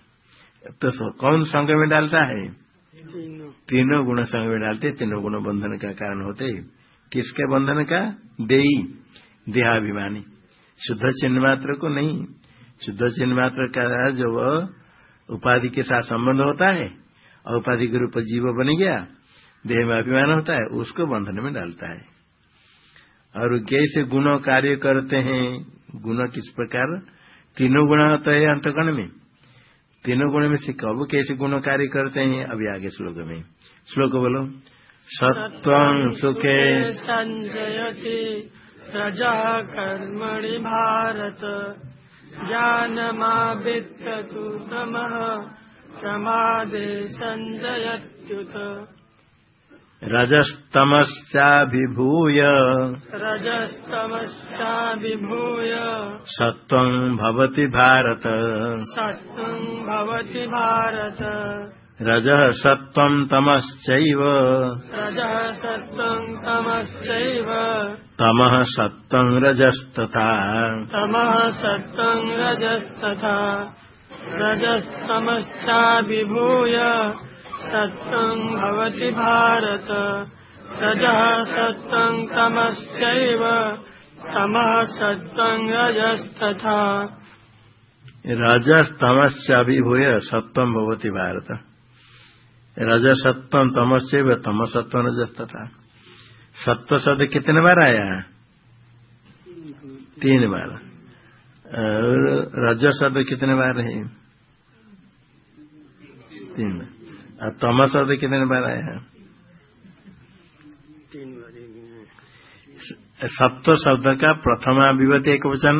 तो कौन संग में डालता है? तीनों। गुण संग में डालते तीनों गुण बंधन का कारण होते किसके बंधन का? देई देहाभिमानी। शुद्ध चिन्ह मात्र को नहीं। शुद्ध चिन्ह मात्र का जो उपाधि के साथ संबंध होता है और उपाधि के रूप जीव बन गया। देह में अभिमान होता है, उसको बंधन में डालता है। और कैसे गुण कार्य करते हैं, गुण किस प्रकार? तीनों गुण होता है अंतकण में। तीनों गुण में से कब कैसे गुण कार्य करते हैं? अभी आगे श्लोक में। श्लोक बोलो। सत्व सुखे संजयति प्रजा कर्मणि भारत ज्ञानमावित्तु तमः प्रमादे संजयत्युत। रजस्तमश्चाभिभूय रजस्तमश्चाभिभूय सत्त्वम् भवति भारत। सत्त्वं भवति भारत। रजः सत्त्वम् तमश्चैव। रजः सत्त्वं तमश्चैव। तमः सत्त्वम् रजस्तथा। तमः सत्त्वं रजस्तथा। रजस्तमश्चाभिभूय। सत्त्वं भवति भारत। रजः सत्त्वं तमश्चैव, तमः सत्त्वं रजस्तथा। रजस्तमश्चाभिभूय सत्त्वम् भवति भारत। रजसत्त्वम् तमश्चैव तमसत्त्वम् रजस्तथा। सत्व शब्द कितने बार आया? तीन बार। और रज शब्द कितने बार है तीन बार। और तम शब्द कितने बार आया है। तीन बारी सत्व शब्द का प्रथमा विभूति एक वचन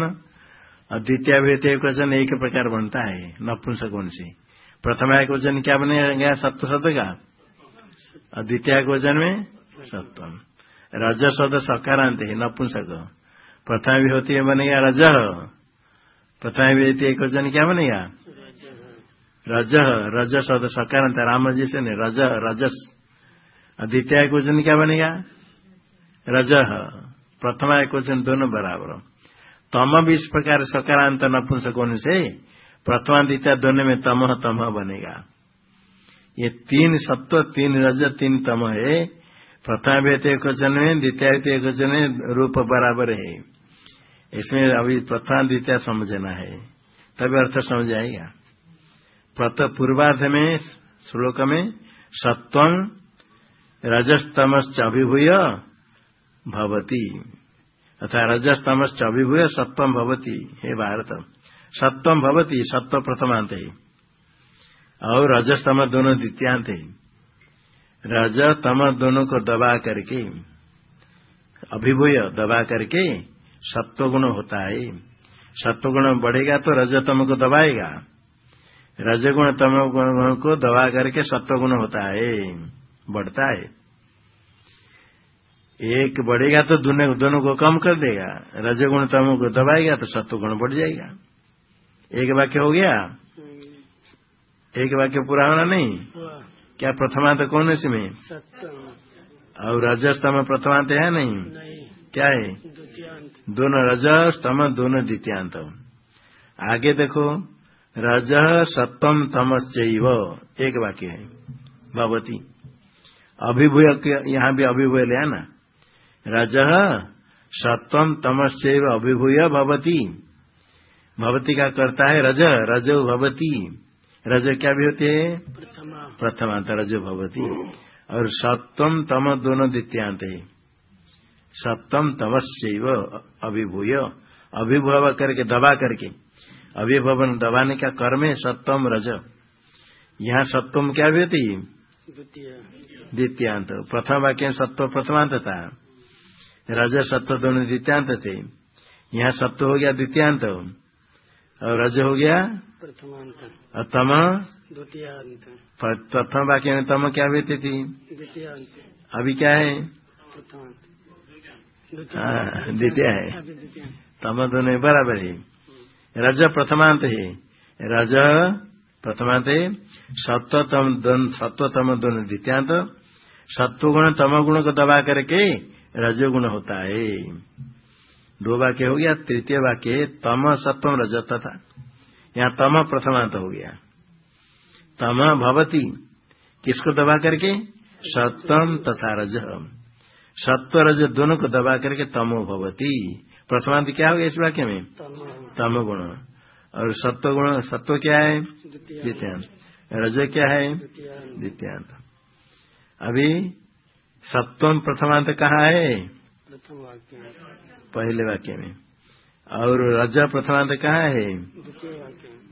और द्वितीय विभूति एक वचन एक प्रकार बनता है नपुंसकोण से प्रथमा एक वचन क्या बनेगा सत्व शब्द का? और द्वितीय वचन में सत्वम रज शब्द सकारांत है नपुंसक। प्रथमा विभूति में बनेगा रज। प्रथमा विभूति एक वचन क्या बनेगा रज रज शब्द सकारांत राम जी से रज रजस द्वितीय एक वचन क्या बनेगा? रज प्रथमा एक वचन दोनों बराबर तम भी इस प्रकार सकारांत नपुंसक होने से प्रथमा द्वितीय दोनों में तम तम बनेगा। ये तीन सत्व, तीन रज, तीन तम है। प्रथमा व्यत एक वचन में द्वितीय एक वचन में रूप बराबर है। इसमें अभी प्रथमा द्वितीय समझना है। तभी अर्थ समझ आएगा। प्रत पूर्वार्ध में श्लोक में सत्वम रजस्तमश्च अभिभूय भवती। अथा रजस्तमश्च अभिभूय सत्वम भवती, हे भारत। सत्वम भवती सत्व प्रथमांत है और रजस्तम दोनों द्वितीयांत है रज तम दोनों को दबा करके, अभिभूय दबा करके सत्व गुण होता है। सत्व गुण बढ़ेगा तो रजतम को दबाएगा। रजगुण तम गुण को दबा करके सत्व गुण होता है बढ़ता है। एक बढ़ेगा तो दोनों दोनों को कम कर देगा। रजगुण तम को दबाएगा तो सत्व गुण बढ़ जाएगा। एक वाक्य हो गया? एक वाक्य पूरा होना नहीं? क्या प्रथमांत कौन है इसमें? और रजस्तम प्रथमांत है नहीं? नहीं क्या है? दोनों रजस्तम दोनों द्वितीयांत। आगे देखो। रज सत्तम तमश्चैव। एक वाक्य है भगवती। अभिभूय यहाँ भी अभिभूय लिया ना? रज सत्वम तमश्चैव अभिभूय भवती। भवती का करता है रज रज भवती। रज क्या भी होते है? प्रथमा। प्रथमांत रज भवती। और सत्वम तम दोनों द्वितीयांत है। सप्तम तमश्चैव अभिभूय। अभिभव करके दबा करके। अभिभवन दबाने का कर्म है सत्वम रज। यहाँ सत्वम क्या भी होती द्वितीय। द्वितीयांत। प्रथम वाक्य में सत्व प्रथमांत था। रज सत्व दोनों द्वितीयांत थे। यहाँ सत्व हो गया द्वितीयांत। और रज हो गया प्रथमांत। और तम? द्वितीयांत। प्रथम वाक्य में तम क्या बीती थी? द्वितीयांत। अभी क्या है? हाँ, द्वितीय है। तम दोनों बराबर है। रज प्रथमांत है। रज प्रथमांत है। सत्वतम दोन सत्वतम दोनों द्वितीयांत। सत्वगुण तम गुण को दबा करके रजोगुण होता है। दो वाक्य हो गया, तृतीय वाक्य तम सत्वम रजत था यहाँ तम प्रथमांत हो गया। तम भवती। किसको दबा करके? सत्वम तथा रज। सत्व रज दोनों को दबा करके तमो भवती। प्रथमांत क्या हो गया इस वाक्य में? तम गुण और सत्व गुण सत्व क्या है? द्वितीयांत। रज क्या है? द्वितीयांत। अभी सत्वम प्रथमांत कहाँ है? पहले वाक्य में। और रज प्रथमांत कहाँ है?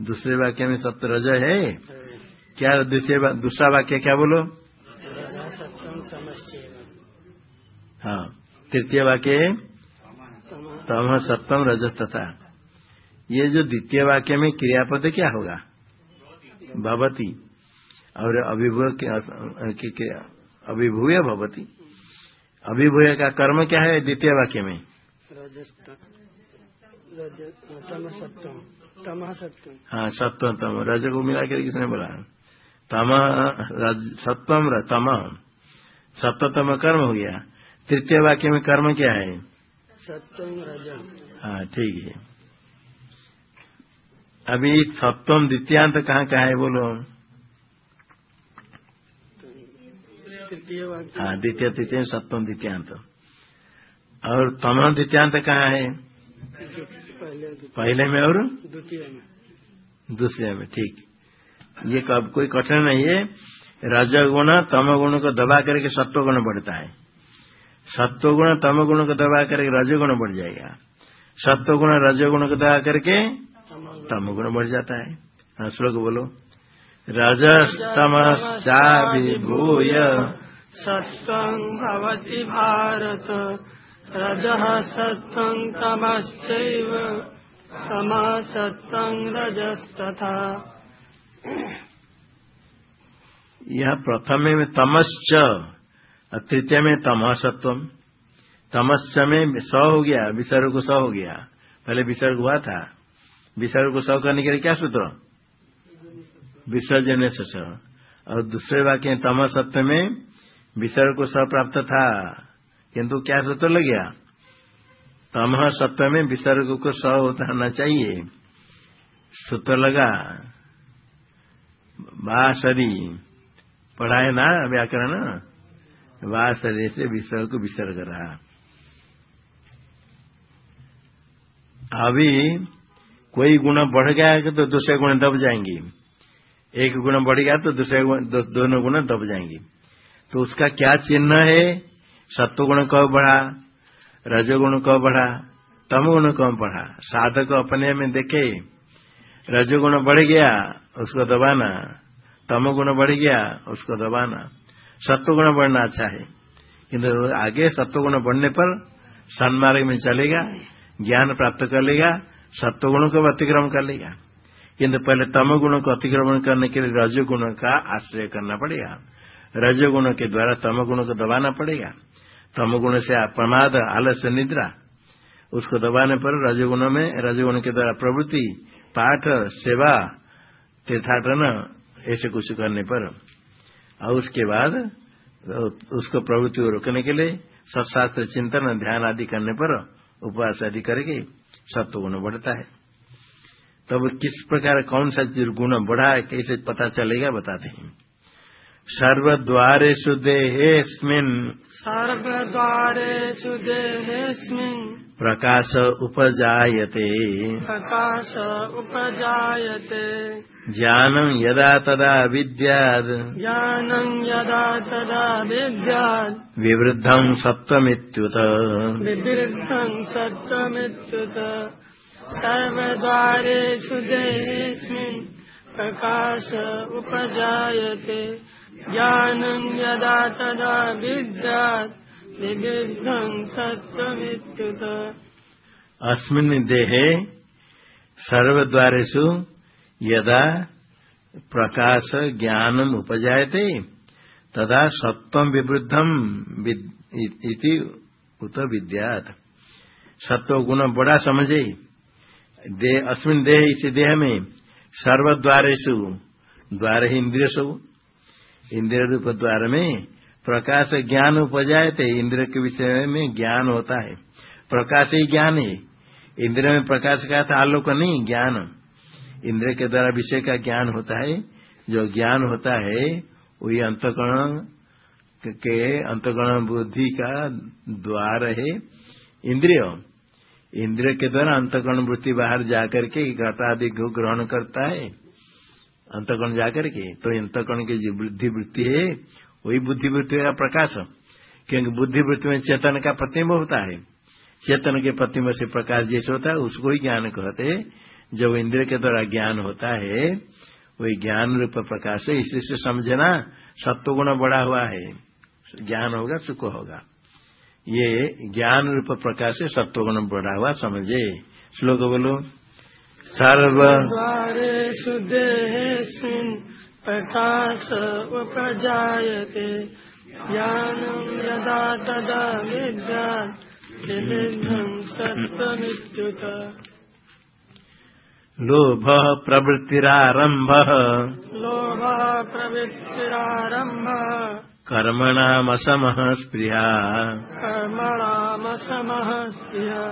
दूसरे वाक्य में सत्य रज है। क्या दूसरे दूसरा वाक्य क्या बोलो? हाँ। तृतीय वाक्य है। तम तम सप्तम रजस तथा। ये जो द्वितीय वाक्य में क्रियापद क्या होगा? भवती। और के- के- के- अभिभूय भवती। अभिभूय का कर्म क्या है द्वितीय वाक्य में? तम सप्तम। तमः सप्तम। हाँ रज को मिला कर किसने बोला? तम र- तम। सत्वतम कर्म हो गया। तृतीय वाक्य में कर्म क्या है? सप्तम रज हाँ ठीक है। अभी सप्तम द्वितीयांत कहाँ कहाँ है बोलो तृतीय हाँ द्वितीय तृतीय सप्तम द्वितीयांत। और तम द्वितीयांत कहाँ है? पहले पहले में और? द्वितीय में। दूसरे में ठीक। ये कब कोई कठिन नहीं है। रजगुण तम गुण को दबा करके सत्व गुण बढ़ता है। सत्व गुण तम गुण को दबा करके रजगुण बढ़ जाएगा। सत्व गुण रजगुण को दबा करके तम गुण बढ़ जाता है। हाँ श्लोक बोलो। रजस्तमश्चा विभूय सत्त्वं भवति भारत। रजः सत्त्वं तमश्चैव। तमः सत्त्वं रजस्तथा। यह प्रथम में तमश्च। तृतीय में तमः सत्वम तमश्च में स हो गया, विसर्ग को स हो गया। पहले विसर्ग हुआ था। विसर्ग को स करने के लिए क्या सूत्र? विसर्जन से और दूसरे वाक्य में तमः सत्व में विसर्ग को स प्राप्त था। किंतु क्या सूत्र लग गया? तमः सत्व में विसर्ग को स होना चाहिए। सूत्र लगा। बासरी पढ़ा है ना व्याकरण? वासरे से विसर्ग को विसर्ग रहा अभी कोई गुण बढ़ गया तो दूसरे गुण दब जाएँगे? एक गुण बढ़ गया तो दूसरे दो, दोनों गुण दब जाएँगे। तो उसका क्या चिन्ह है? सत्व गुण कब बढ़ा? रजोगुण कब बढ़ा? तम गुण कब बढ़ा? साधक अपने में देखे रजोगुण बढ़ गया उसको दबाना। तम गुण बढ़ गया उसको दबाना। सत्व गुण बढ़ना अच्छा है। किंतु आगे सत्वगुण बढ़ने पर सन्मार्ग में चलेगा, ज्ञान प्राप्त कर लेगा, सत्वगुणों को अतिक्रमण कर लेगा। किंतु पहले तम गुणों को अतिक्रमण करने के लिए रजोगुण का आश्रय करना पड़ेगा। रजोगुण के द्वारा तम गुण को दबाना पड़ेगा। तम गुण से प्रमाद आलस्य निद्रा, उसको दबाने पर रजोगुण में, रजोगुण के द्वारा प्रवृत्ति, पाठ, सेवा, तीर्थाटन, ऐसे कुछ करने पर और उसके बाद उसको प्रवृत्ति को रोकने के लिए सत्शास्त्र चिंतन ध्यान आदि करने पर उपवास आदि करके सत्व गुण बढ़ता है। तब किस प्रकार कौन सा गुण बढ़ा है, कैसे पता चलेगा, बताते हैं। सर्वद्वारेषु देहेऽस्मिन् सर्वद्वारेषु देहेऽस्मिन् प्रकाश उपजायते। प्रकाश उपजायते। ज्ञानं यदा तदा विद्याद्। ज्ञानं यदा तदा विद्यात् विवृद्धं सत्त्वमित्युत विवृद्धं सत्यमित्युत सर्वद्वारेषु देहेऽस्मिन् प्रकाश उपजायते। ज्ञानं यदा तदा विद्यात् अस्मिन् देहे सर्वद्वारेषु यदा प्रकाश ज्ञानम उपजायते, तदा सत्वम विवृद्धम इति उत विद्यात। सत्व गुण बड़ा समझे। दे अस्मिन देह इसी देह में सर्वद्वारेषु द्वार ही इंद्रिय सब इंद्रिय रूप द्वार में प्रकाश ज्ञान उपजायते इंद्र के विषय में ज्ञान होता है। प्रकाश ही ज्ञान है। इंद्र में प्रकाश का था, आलोक नहीं, ज्ञान। इंद्र के द्वारा विषय का ज्ञान होता है। जो ज्ञान होता है, वही अंतकरण के अंतकरण बुद्धि का द्वार है। इंद्रिय। इंद्रिय के द्वारा अंतकरण वृत्ति बाहर जाकर के घट आदि को ग्रहण करता है। अंतकरण जाकर के तो अंतकरण की जो बुद्धि वृत्ति है वही बुद्धि वृत्ति का प्रकाश क्योंकि बुद्धिवृत्ति में चेतन का प्रतिम्ब होता है। चेतन के प्रतिम्ब से प्रकाश जैसे होता है, उसको ही ज्ञान कहते हैं। जब इंद्र के द्वारा ज्ञान होता है, वही ज्ञान रूप प्रकाश है इसी से समझना सत्व गुण बड़ा हुआ है। ज्ञान होगा, सुख होगा। ये ज्ञान रूप प्रकाश से सत्व गुण बढ़ा हुआ, समझे। श्लोक बोलो। सर्व प्रकाश उपजायते ज्ञानं यदा तदा विद्यात् विविधं सत्त्वमित्युत। लोभः प्रवृत्तिरारम्भः। लोभः प्रवृत्तिरारम्भः। कर्मणामसमः स्पृहा कर्मणामसमः स्त्रिया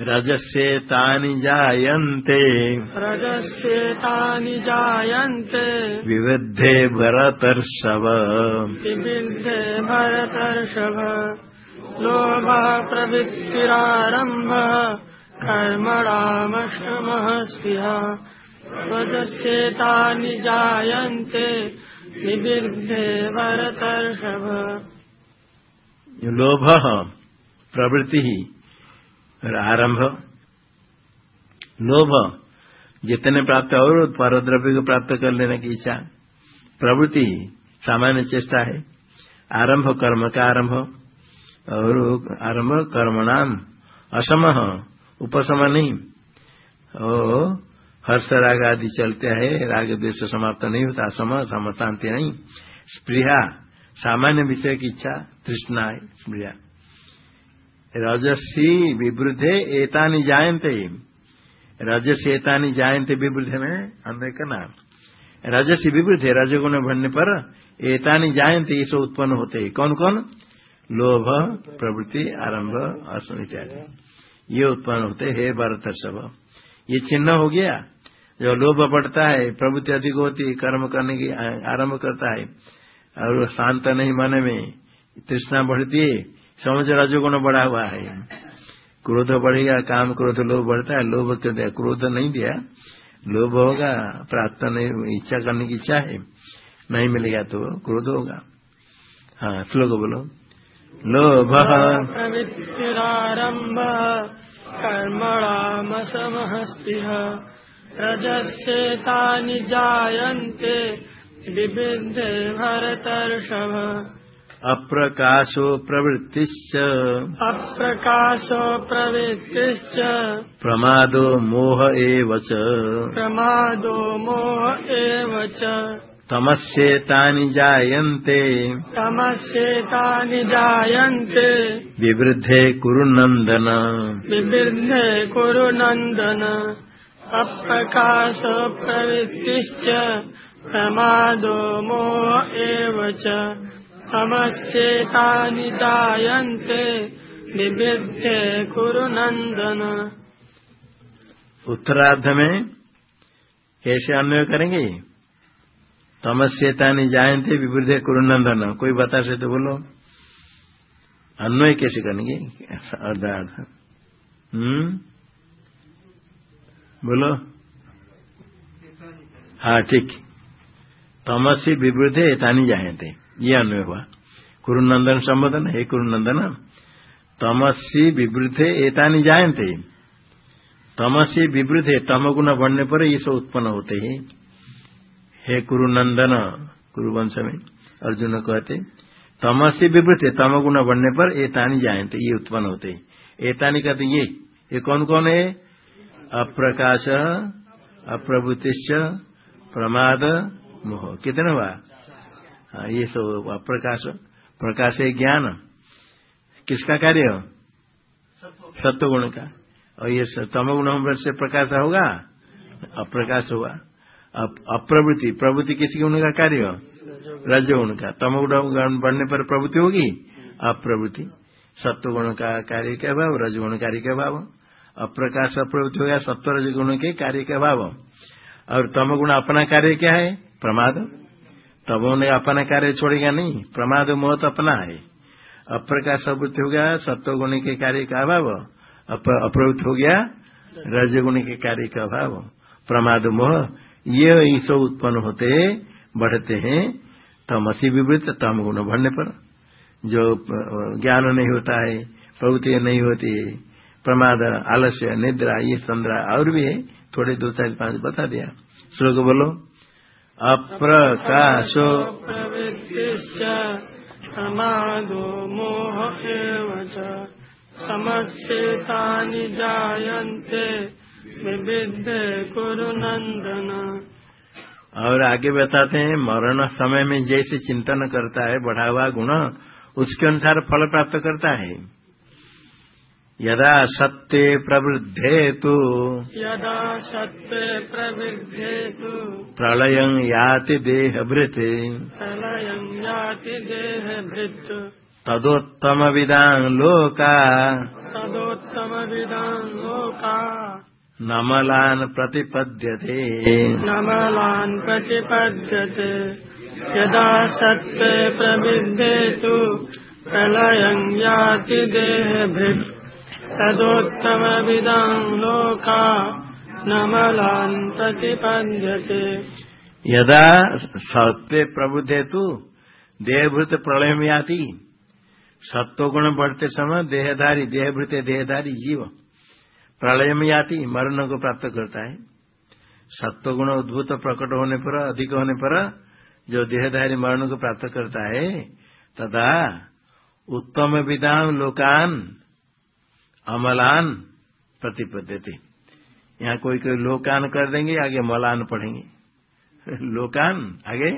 रजस्येतानि जायन्ते। रजस्येतानि जायन्ते। विवृद्धे भरतर्षव विविधे भरतर्षभ। लोभः प्रवृत्तिरारम्भः कर्मणामश्रमः स्पृहा रजस्येतानि जायन्ते। विविधे भरतर्षभ। लोभः प्रवृत्ति और आरंभ। लोभ जितने प्राप्त और पर द्रव्य को प्राप्त कर लेने की इच्छा। प्रवृत्ति, सामान्य चेष्टा है। आरंभ, कर्म का आरंभ। और आरंभ, कर्मणाम। असम उपसम नहीं ओ, हर्ष राग आदि चलते है। राग देश समाप्त नहीं होता। असम सम, शांति नहीं। स्प्रिया सामान्य विषय की इच्छा, तृष्णा है स्प्रिया रजसी विवृद्धे एतानी जायन्ते। रजसी एतानी जायन्ते विवृद्धे में अन्य का नाम। रजसी विवृद्धे रजगुण बढ़ने पर एतानी जायन्ते ये सब उत्पन्न होते हैं। कौन कौन लोभ, प्रवृत्ति, आरंभ असम इत्यादि। ये उत्पन्न होते हे। भरत सब। ये चिन्ह हो गया। जो लोभ बढ़ता है, प्रवृत्ति अधिक होती कर्म करने की आरंभ करता है, और शांत नहीं मन में तृष्णा बढ़ती है समझ रजोगुण बढ़ा हुआ है। क्रोध बढ़ेगा, काम क्रोध, लोभ बढ़ता है, लोभ क्यों दिया क्रोध नहीं दिया। लोभ होगा, प्राप्त नहीं, इच्छा करने की इच्छा है, नहीं मिलेगा तो क्रोध होगा। हाँ श्लोक बोलो। लोभ। प्रवृत्तिरारम्भ कर्मणामसमः स्पृह रजस्येतानि जायन्ते विविधे भरतर्षभ। अप्रकाशो प्रवृत्तिश्च। अप्रकाशो प्रवृत्तिश्च। प्रमादो मोह एव च। प्रमादो मोह एव च। तमस्येतानि जायन्ते। तमस्येतानि जायन्ते। विवृद्धे कुरु नन्दन। विविधे कुरु नन्दन। अप्रकाश प्रवृत्तिश्च। प्रमादो मोह एव च। तमस्येतानि जायन्ते विविधे कुरु नन्दन। उत्तरार्ध में कैसे अन्वय करेंगे? तमस्येतानि जायन्ते विवृद्धे कुरु नन्दन। कोई बता से तो बोलो। अन्वय कैसे करेंगे? अर्धार्थ हम्म? बोलो। हाँ ठीक। तमस्य विवृद्धे एतानी जायते ये अन्वय हुआ। कुरुनंदन संबोधन हे कुरुनंदन, तमसी विवृद्धे एतानी जायते तमसी विवृद्धे तम गुण बढ़ने पर ये सब उत्पन्न होते हैं। हे कुरुनंदन, कुरुवंश में अर्जुन कहते, तमसी विवृद्धे तम गुण बढ़ने पर एतानी जायते ये उत्पन्न होते हैं। एतानी कहते, ये ये कौन कौन है? अप्रकाश, अप्रभुतिश्च, प्रमाद, मोह। कितने हुआ? ये सब अप्रकाश प्रकाश है ज्ञान। किसका कार्य सत्व गुण का। और ये तम गुण से प्रकाश होगा? अप्रकाश होगा। अप्रवृत्ति, प्रवृत्ति किसी गुण का कार्य हो? रजगुण का। तम गुण बढ़ने पर प्रवृत्ति होगी? अप्रवृत्ति। सत्व गुण का कार्य के अभाव, रजगुण कार्य के अभाव। अप्रकाश अप्रवृत्ति हो गया सत्व रजगुण के कार्य के अभाव। और तम गुण अपना कार्य क्या है? प्रमाद। तब उन्हें अपना कार्य छोड़ेगा नहीं। प्रमाद मोह तो अपना है। अप्रकाश अवृत्ति हो गया सत्व गुण के कार्य का अभाव। अप्रवृत्त हो गया, रजगुण के कार्य का अभाव। प्रमाद मोह, ये ईसो उत्पन्न होते, बढ़ते हैं। तम तमसी विवृत, तम गुण बढ़ने पर। जो ज्ञान नहीं होता है, प्रवृत्ति नहीं होती है। प्रमाद, आलस्य, निद्रा, ये संद्रा और भी है। थोड़े दो चार पाँच बता दिया। श्लोक बोलो। अप्रकाशो। प्रवृत्तिश्च मोह एव च। समस्येतानि जायन्ते विविधे कुरु नन्दन। और आगे बताते हैं मरण समय में जैसे चिंतन करता है बढ़ा हुआ गुण उसके अनुसार फल प्राप्त करता है। यदा सत्य प्रवृद्धे तो यदा सत्य प्रवृद्धे तु प्रलय याति देहभृत। प्रलयं याति देहभृत्। तदोत्तम विदां लोका। तदोत्तमविदान् लोका। नमलान् प्रतिपद्यते। नमलान् प्रतिपद्यते। यदा सत्त्वे प्रविद्धे तु प्रलयं याति देहभृत्। लोका प्रतिपद्यते। यदा सत्य प्रबुद्धे तु देहभृत प्रलय में आती सत्व गुण बढ़ते समय देहधारी, देहभृत देहधारी जीव। प्रलय में आती मरण को प्राप्त करता है। सत्व गुण उद्भूत प्रकट होने पर, अधिक होने पर, जो देहधारी मरण को प्राप्त करता है तथा उत्तम विधान लोकान अमलान प्रतिपद्यते। यहाँ कोई कोई लोकान कर देंगे, आगे मलान पढ़ेंगे। लोकान, आगे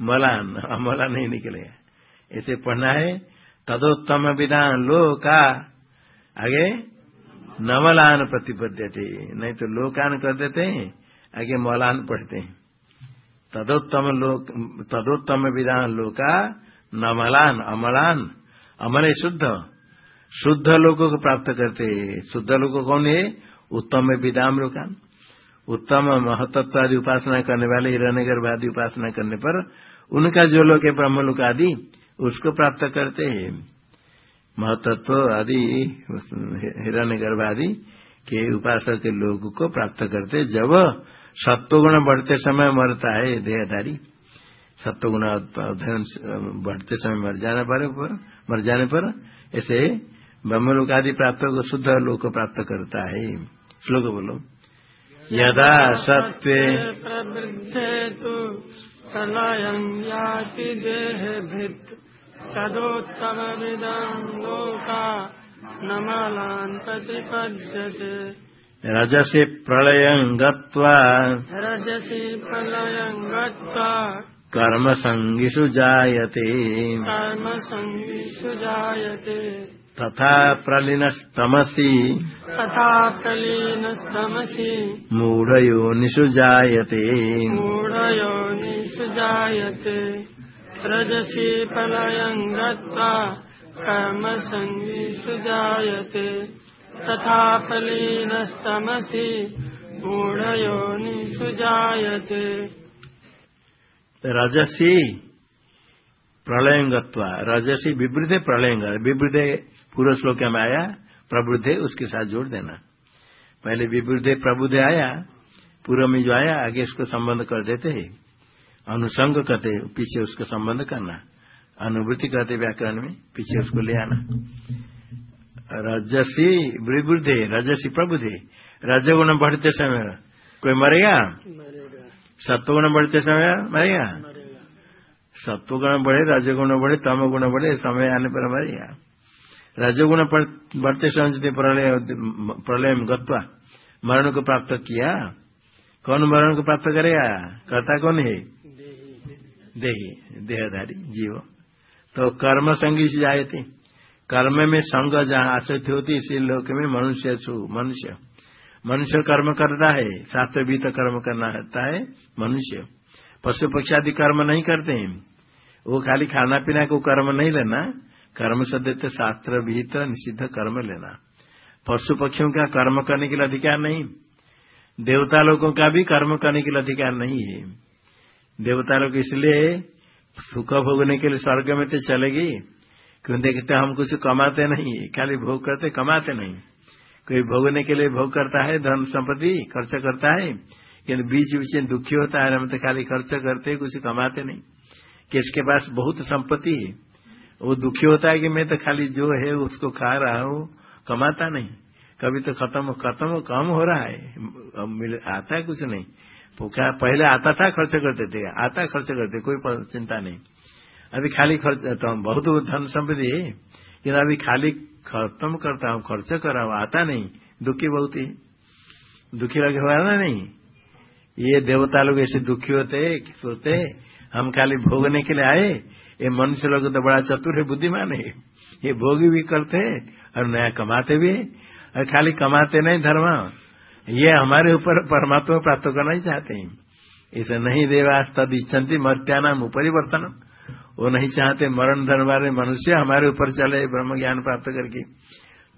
मलान अमला नहीं निकलेगा ऐसे पढ़ना है, तदोत्तम विधान लोका, आगे नमलान प्रतिपद्यते। नहीं तो लोकान कर देते हैं, आगे मलान पढ़ते हैं। तदोत्तम लोक, तदोत्तम विधान लोका, नमलान, अमलान, अमल शुद्ध। शुद्ध लोगों को प्राप्त करते शुद्ध लोग कौन है? उत्तम विदाम लोकान उत्तम महतत्व आदि उपासना करने वाले हिरण्य आदि उपासना करने पर उनका जो लोग है ब्रह्म लोक आदि उसको प्राप्त करते हैं। महतत्व आदि हिरण्य आदि के उपासक के लोग को प्राप्त करते जब सत्वगुण बढ़ते समय मरता है देहधारी। सत्वगुण अध्ययन, बढ़ते समय मर जाने पर, मर जाने पर ऐसे ब्रह्मलोक आदि प्राप्त को शुद्ध लोक प्राप्त करता है। श्लोक बोलो। यदा सत्व प्रवृद्धे तु प्रलयं याति देहभृत् तदोत्तमविदां लोका नमलान् प्रतिपद्यते। रजसे प्रलय गत्वा रजसि प्रलयं गत्वा कर्मसङ्गिषु जायते। कर्मसङ्गिषु जायते। तथा प्रलिनस्तमसि। तथा प्रलीनस्तमसि। मूढयोनिषु जायते। मूढयोनिषु जायते। रजसि प्रलयं गत्वा कर्मसङ्गिषु जायते। तथा प्रलीनस्तमसि मूढयोनिषु जायते। रजसी प्रलय गत्वा रजसी विवृद्धे प्रलय विवृद्धे पूर्व श्लोक में आया प्रबुद्धे उसके साथ जोड़ देना। पहले विवृद्धे प्रबुद्धे आया पूर्व में जो आया आगे इसको संबंध कर देते हैं। अनुसंग कहते पीछे उसको संबंध करना। अनुभूति कहते व्याकरण में पीछे उसको ले आना। रजसी विवृद्धे रजसी प्रबुद्धे। रजगुण बढ़ते समय कोई मरेगा? सत्वगुण बढ़ते समय मरेगा? मरेगा। सत्वगुण बढ़े रजगुण बढ़े तम गुण बढ़े समय आने पर मरेगा। रजगुण बढ़ते यदि प्रलय प्रलय में गत्वा मरण को प्राप्त किया। कौन मरण को प्राप्त करेगा कर्ता कौन है? देही देही। देहधारी, जीव। तो कर्म संगी से जाए थे। कर्म में संग जहाँ आसक्ति होती, इसी लोक में मनुष्य छु, मनुष्य। मनुष्य कर्म करता है, शास्त्र भी तो कर्म करना रहता है, मनुष्य। पशु पक्षी आदि कर्म नहीं करते हैं। वो खाली खाना पीना को कर्म नहीं लेना। कर्म से देते शास्त्र विहित निषिद्ध कर्म लेना। पशु पक्षियों का कर्म करने के लिए अधिकार नहीं। देवता लोगों का भी कर्म करने के लिए अधिकार नहीं है। देवता लोग इसलिए सुख भोगने के लिए स्वर्ग में तो चलेगी। क्यों देखते हम कुछ कमाते नहीं खाली भोग करते, कमाते नहीं। कोई भोगने के लिए भोग करता है, धन संपत्ति खर्च करता है। लेकिन बीच बीच में दुखी होता है, हम तो खाली खर्च करते, कुछ कमाते नहीं। किसके पास बहुत संपत्ति है? वो दुखी होता है कि मैं तो खाली जो है उसको खा रहा हूँ, कमाता नहीं। कभी तो खत्म खत्म कम हो रहा है। अब मिल, आता है कुछ नहीं। भूखा पहले आता था, खर्च करते थे। आता, खर्च करते, कोई चिंता नहीं। अभी खाली खर्च तो बहुत धन संपत्ति है। लेकिन अभी खाली खत्म करता हूँ, खर्च कर रहा हूँ, आता नहीं। दुखी बहुत ही। दुखी लगे हुआ ना नहीं? ये देवता लोग ऐसे दुखी होते सोचते हम खाली भोगने के लिए आए ये मनुष्य लोग तो बड़ा चतुर है, बुद्धिमान है। ये भोगी भी करते हैं और नया कमाते भी है। और खाली कमाते नहीं धर्म। ये हमारे ऊपर परमात्मा प्राप्त करना ही चाहते हैं। इसे नहीं देवास तद इच्छन्ति मर्त्यानाम उपरिवर्तन वो नहीं चाहते मरण धर्म वाले मनुष्य हमारे ऊपर चले, ब्रह्म ज्ञान प्राप्त करके।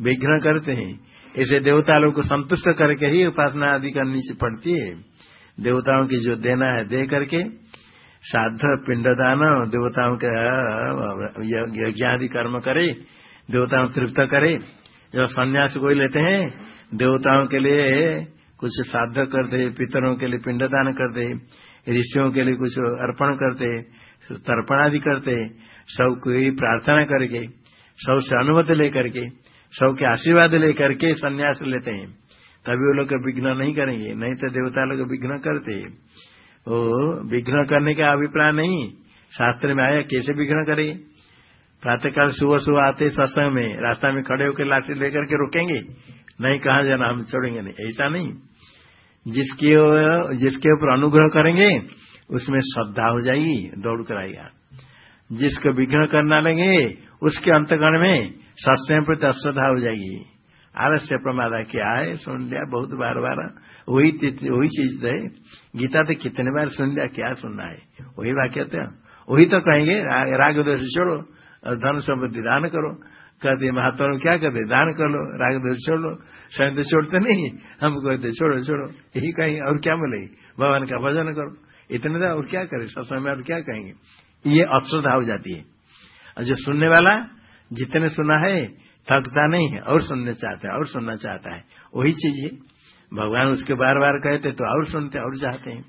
विघ्न करते हैं। इसे देवता लोग को संतुष्ट करके ही उपासना आदि करनी पड़ती है। देवताओं की जो देना है, दे करके साध पिंडदान, देवताओं के यज्ञ कर्म करे, देवताओं तृप्त करे। जो संन्यास कोई लेते हैं, देवताओं के लिए कुछ साध दे पितरों के लिए पिंडदान कर दे ऋषियों के लिए कुछ अर्पण करते तर्पण आदि करते सब कोई प्रार्थना करके सबसे अनुमति लेकर के सब के आशीर्वाद लेकर के संन्यास लेते हैं। तभी वो लोग विघ्न नहीं करेंगे, नहीं तो देवता लोग विघ्न करते वो विघ्न करने का अभिप्राय नहीं। शास्त्र में आया, कैसे विघ्न करेंगे प्रातःकाल सुबह सुबह आते सत्संग में, रास्ता में खड़े होकर लाठी लेकर के रोकेंगे। नहीं, कहा जाना, हम छोड़ेंगे नहीं। ऐसा नहीं। जिसके जिसके ऊपर अनुग्रह करेंगे, उसमें श्रद्धा हो जाएगी, दौड़ कर आएगा। जिसको विघ्न करना लेंगे, उसके अंतगण में सत्संग प्रति अश्रद्धा हो जाएगी। आलस्य प्रमादा क्या है सुन लिया, बहुत बार बार वही वही चीज़ है गीता तो कितने बार सुन लिया, क्या सुनना है? वही वाक्य तो वही तो कहेंगे राग दोष छोड़ो और धन संपत्ति दान करो। कहते महात्मा क्या कहते? दान कर लो राग दोष छोड़ लो। स्वयं तो छोड़ते नहीं, हम कहते, छोड़ो छोड़ो। यही कहेंगे, और क्या बोलेगी भगवान का भजन करो। इतने तो और क्या करे? सब समय और क्या कहेंगे? ये अश्रद्धा हो जाती है। और जो सुनने वाला, जितने सुना है थकता नहीं है, और सुनने चाहता है, और सुनना चाहता है। वही चीज़ है। भगवान उसके बार बार कहते तो और सुनते और चाहते हैं।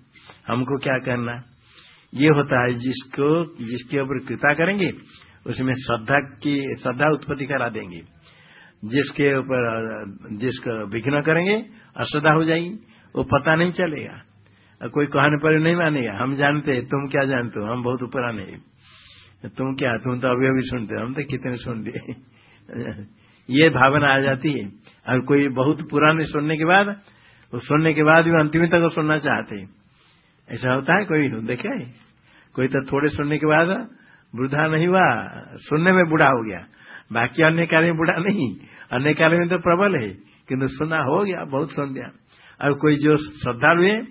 हमको क्या करना? ये होता है, जिसको, जिसके ऊपर कृपा करेंगे, उसमें श्रद्धा की, श्रद्धा उत्पत्ति करा देंगे। जिसके ऊपर, जिसको विघ्न करेंगे, अश्रद्धा हो जाएगी। वो पता नहीं चलेगा। कोई कहने पर नहीं मानेगा। हम जानते हैं, तुम क्या जानते हो? हम बहुत ऊपर आने तुम क्या, तुम तो अभी अभी सुनते हो। हम तो कितने सुन लिए ये भावना आ जाती है। और कोई बहुत पुराने सुनने के बाद, वो सुनने के बाद भी अंतिम तक सुनना चाहते ऐसा होता है कोई? देखे? कोई तो थोड़े सुनने के बाद वृद्धा नहीं हुआ, सुनने में बूढ़ा हो गया। बाकी अन्य कार्य में बूढ़ा नहीं। अन्य कार्य में तो प्रबल है, किंतु सुना हो गया, बहुत सुन गया और कोई जो श्रद्धालु है,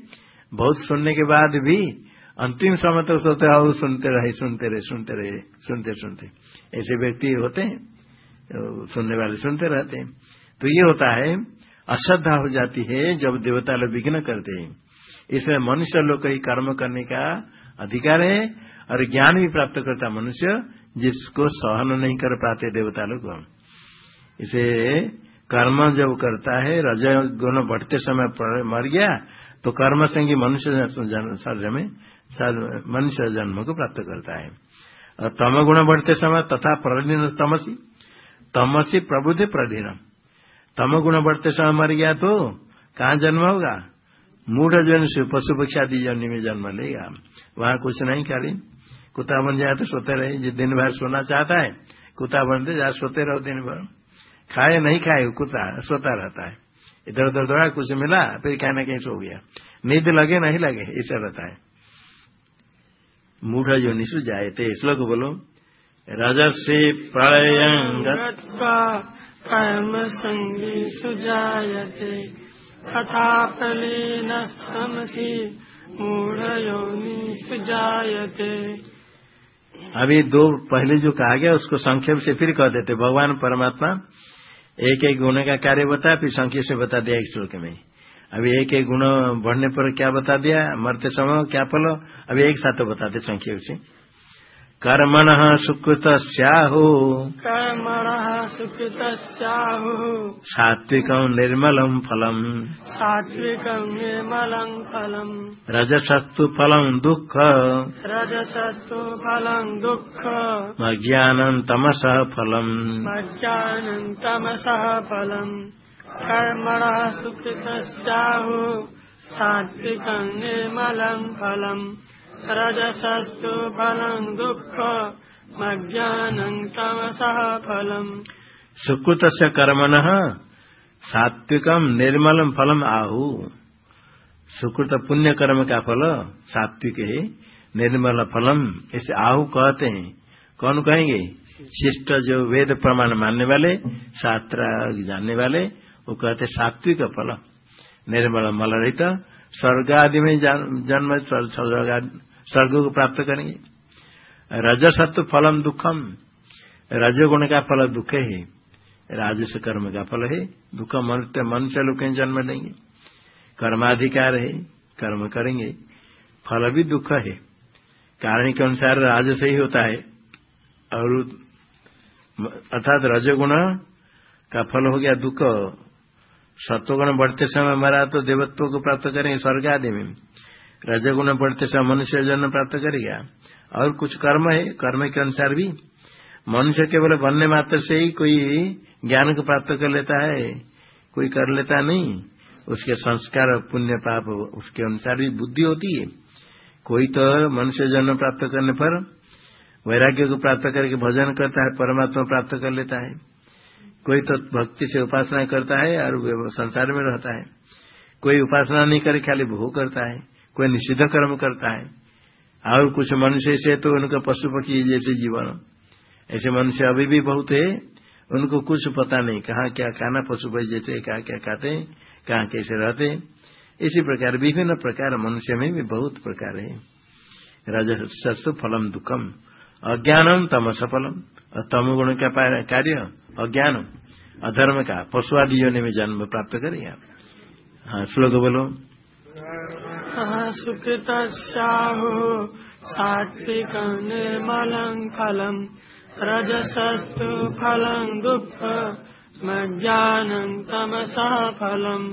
बहुत सुनने के बाद भी अंतिम समय तक सोते हो सुनते रहे सुनते रहे सुनते रहे, सुनते सुनते। ऐसे व्यक्ति होते हैं। सुनने वाले सुनते रहते हैं। तो ये होता है, अश्रद्धा हो जाती है जब देवता लोग विघ्न करते हैं। इसमें मनुष्य लोग कहीं कर्म करने का अधिकार है और ज्ञान भी प्राप्त करता मनुष्य, जिसको सहन नहीं कर पाते देवता लोग। इसे कर्म जब करता है, रज गुण बढ़ते समय मर गया तो कर्म से मनुष्य जन्म में मनुष्य जन्म को प्राप्त करता है। और तम गुण बढ़ते समय तथा प्रलिन तमसी। तमसी प्रबुद्ध प्रधीनम। तम गुण बढ़ते समय मर गया तो कहाँ जन्म होगा? मूढ़ जन से पशु पक्षादि जन्म में जन्म लेगा। वहाँ कुछ नहीं करी कुत्ता बन जाए तो सोते रहे। जिस दिन भर सोना चाहता है, कुत्ता बनते जा सोते रहो दिन भर। खाए नहीं खाए, कुत्ता सोता रहता है। इधर उधर दौड़ा कुछ मिला, फिर कहीं ना कहीं सो गया। नींद लगे, नहीं लगे, ऐसा रहता है। मूढ़ जो निशु जाए थे श्लोक बोलो। रजसी कर्म संगी सुजायते। तथा प्रलीनस्तमसी मूढ़ योनि सुजायते। अभी दो पहले जो कहा गया उसको संक्षेप से फिर कह देते भगवान परमात्मा एक एक गुण का कार्य बताया फिर संक्षेप से बता दिया एक श्लोक में। अभी एक एक गुण बढ़ने पर क्या बता दिया मरते समय क्या फलो अभी एक साथ बताते संक्षेप से। कर्मण सुकृत स्याहु कर्मण सुकृत स्याहु सात्विक निर्मल फलम। सात्विक निर्मल फलम। रजसस्तु फलम दुख। रजसस्तु फलम दुख। अज्ञान तमस फलम। अज्ञान तमस फलम। कर्मण सुकृत स्याहु सात्विक निर्मल फलम। रजसस्तु फलम् दुःख मज्ञानम् तमसः फलम्। सुकृत से कर्मण सात्विकम निर्मलम आहु। सुकृत पुण्य कर्म का फल सात्विक है निर्मल फलम, इसे आहु कहते हैं। कौन कहेंगे? शिष्ट जो वेद प्रमाण मानने वाले, शास्त्र जानने वाले, वो कहते सात्विक फल। निर्मल मल रहित स्वर्ग आदि में जन्म स्वर्ग को प्राप्त करेंगे। रज सत्व फलम दुखम रजगुण का फल दुख है राजस्व कर्म का फल है, दुख मनुष्य मनुष्य लोग जन्म लेंगे। कर्माधिकार है, कर्म करेंगे, फल भी दुख है। कारण के अनुसार राजस ही होता है। और अर्थात रजगुण का फल हो गया दुख। सत्वगुण बढ़ते समय मरा तो देवत्व को प्राप्त करेंगे, स्वर्ग आदि में। रजगुण बढ़ते समय मनुष्य जन्म प्राप्त करेगा। और कुछ कर्म है, कर्म के अनुसार भी। मनुष्य केवल बनने मात्र से ही कोई ज्ञान को प्राप्त कर लेता है, कोई कर लेता नहीं। उसके संस्कार पुण्य पाप उसके अनुसार भी बुद्धि होती है। कोई तो मनुष्य जन्म प्राप्त करने पर वैराग्य को प्राप्त करके भजन करता है, परमात्मा प्राप्त कर लेता है। कोई तो भक्ति से उपासना करता है और संसार में रहता है। कोई उपासना नहीं करे, खाली भोग करता है। कोई निषिद्ध कर्म करता है, और कुछ मनुष्य से तो उनका पशु पक्षी जैसे जीवन। ऐसे मनुष्य अभी भी बहुत है, उनको कुछ पता नहीं, कहाँ क्या खाना पशु पक्षी जैसे, कहा क्या खाते कहाँ कैसे रहते इसी प्रकार, विभिन्न प्रकार मनुष्य में भी बहुत प्रकार है। रजस्व फलम दुखम, अज्ञानम तमस फलम। और तम गुण का कार्य अज्ञान अधर्म का, पशु आदि योनि में जन्म प्राप्त करेगा हाँ श्लोक बोलो। सुकृत सात्विक निर्मल फलम रजसस्तु फलं दुःख ज्ञानं तमसा फलम।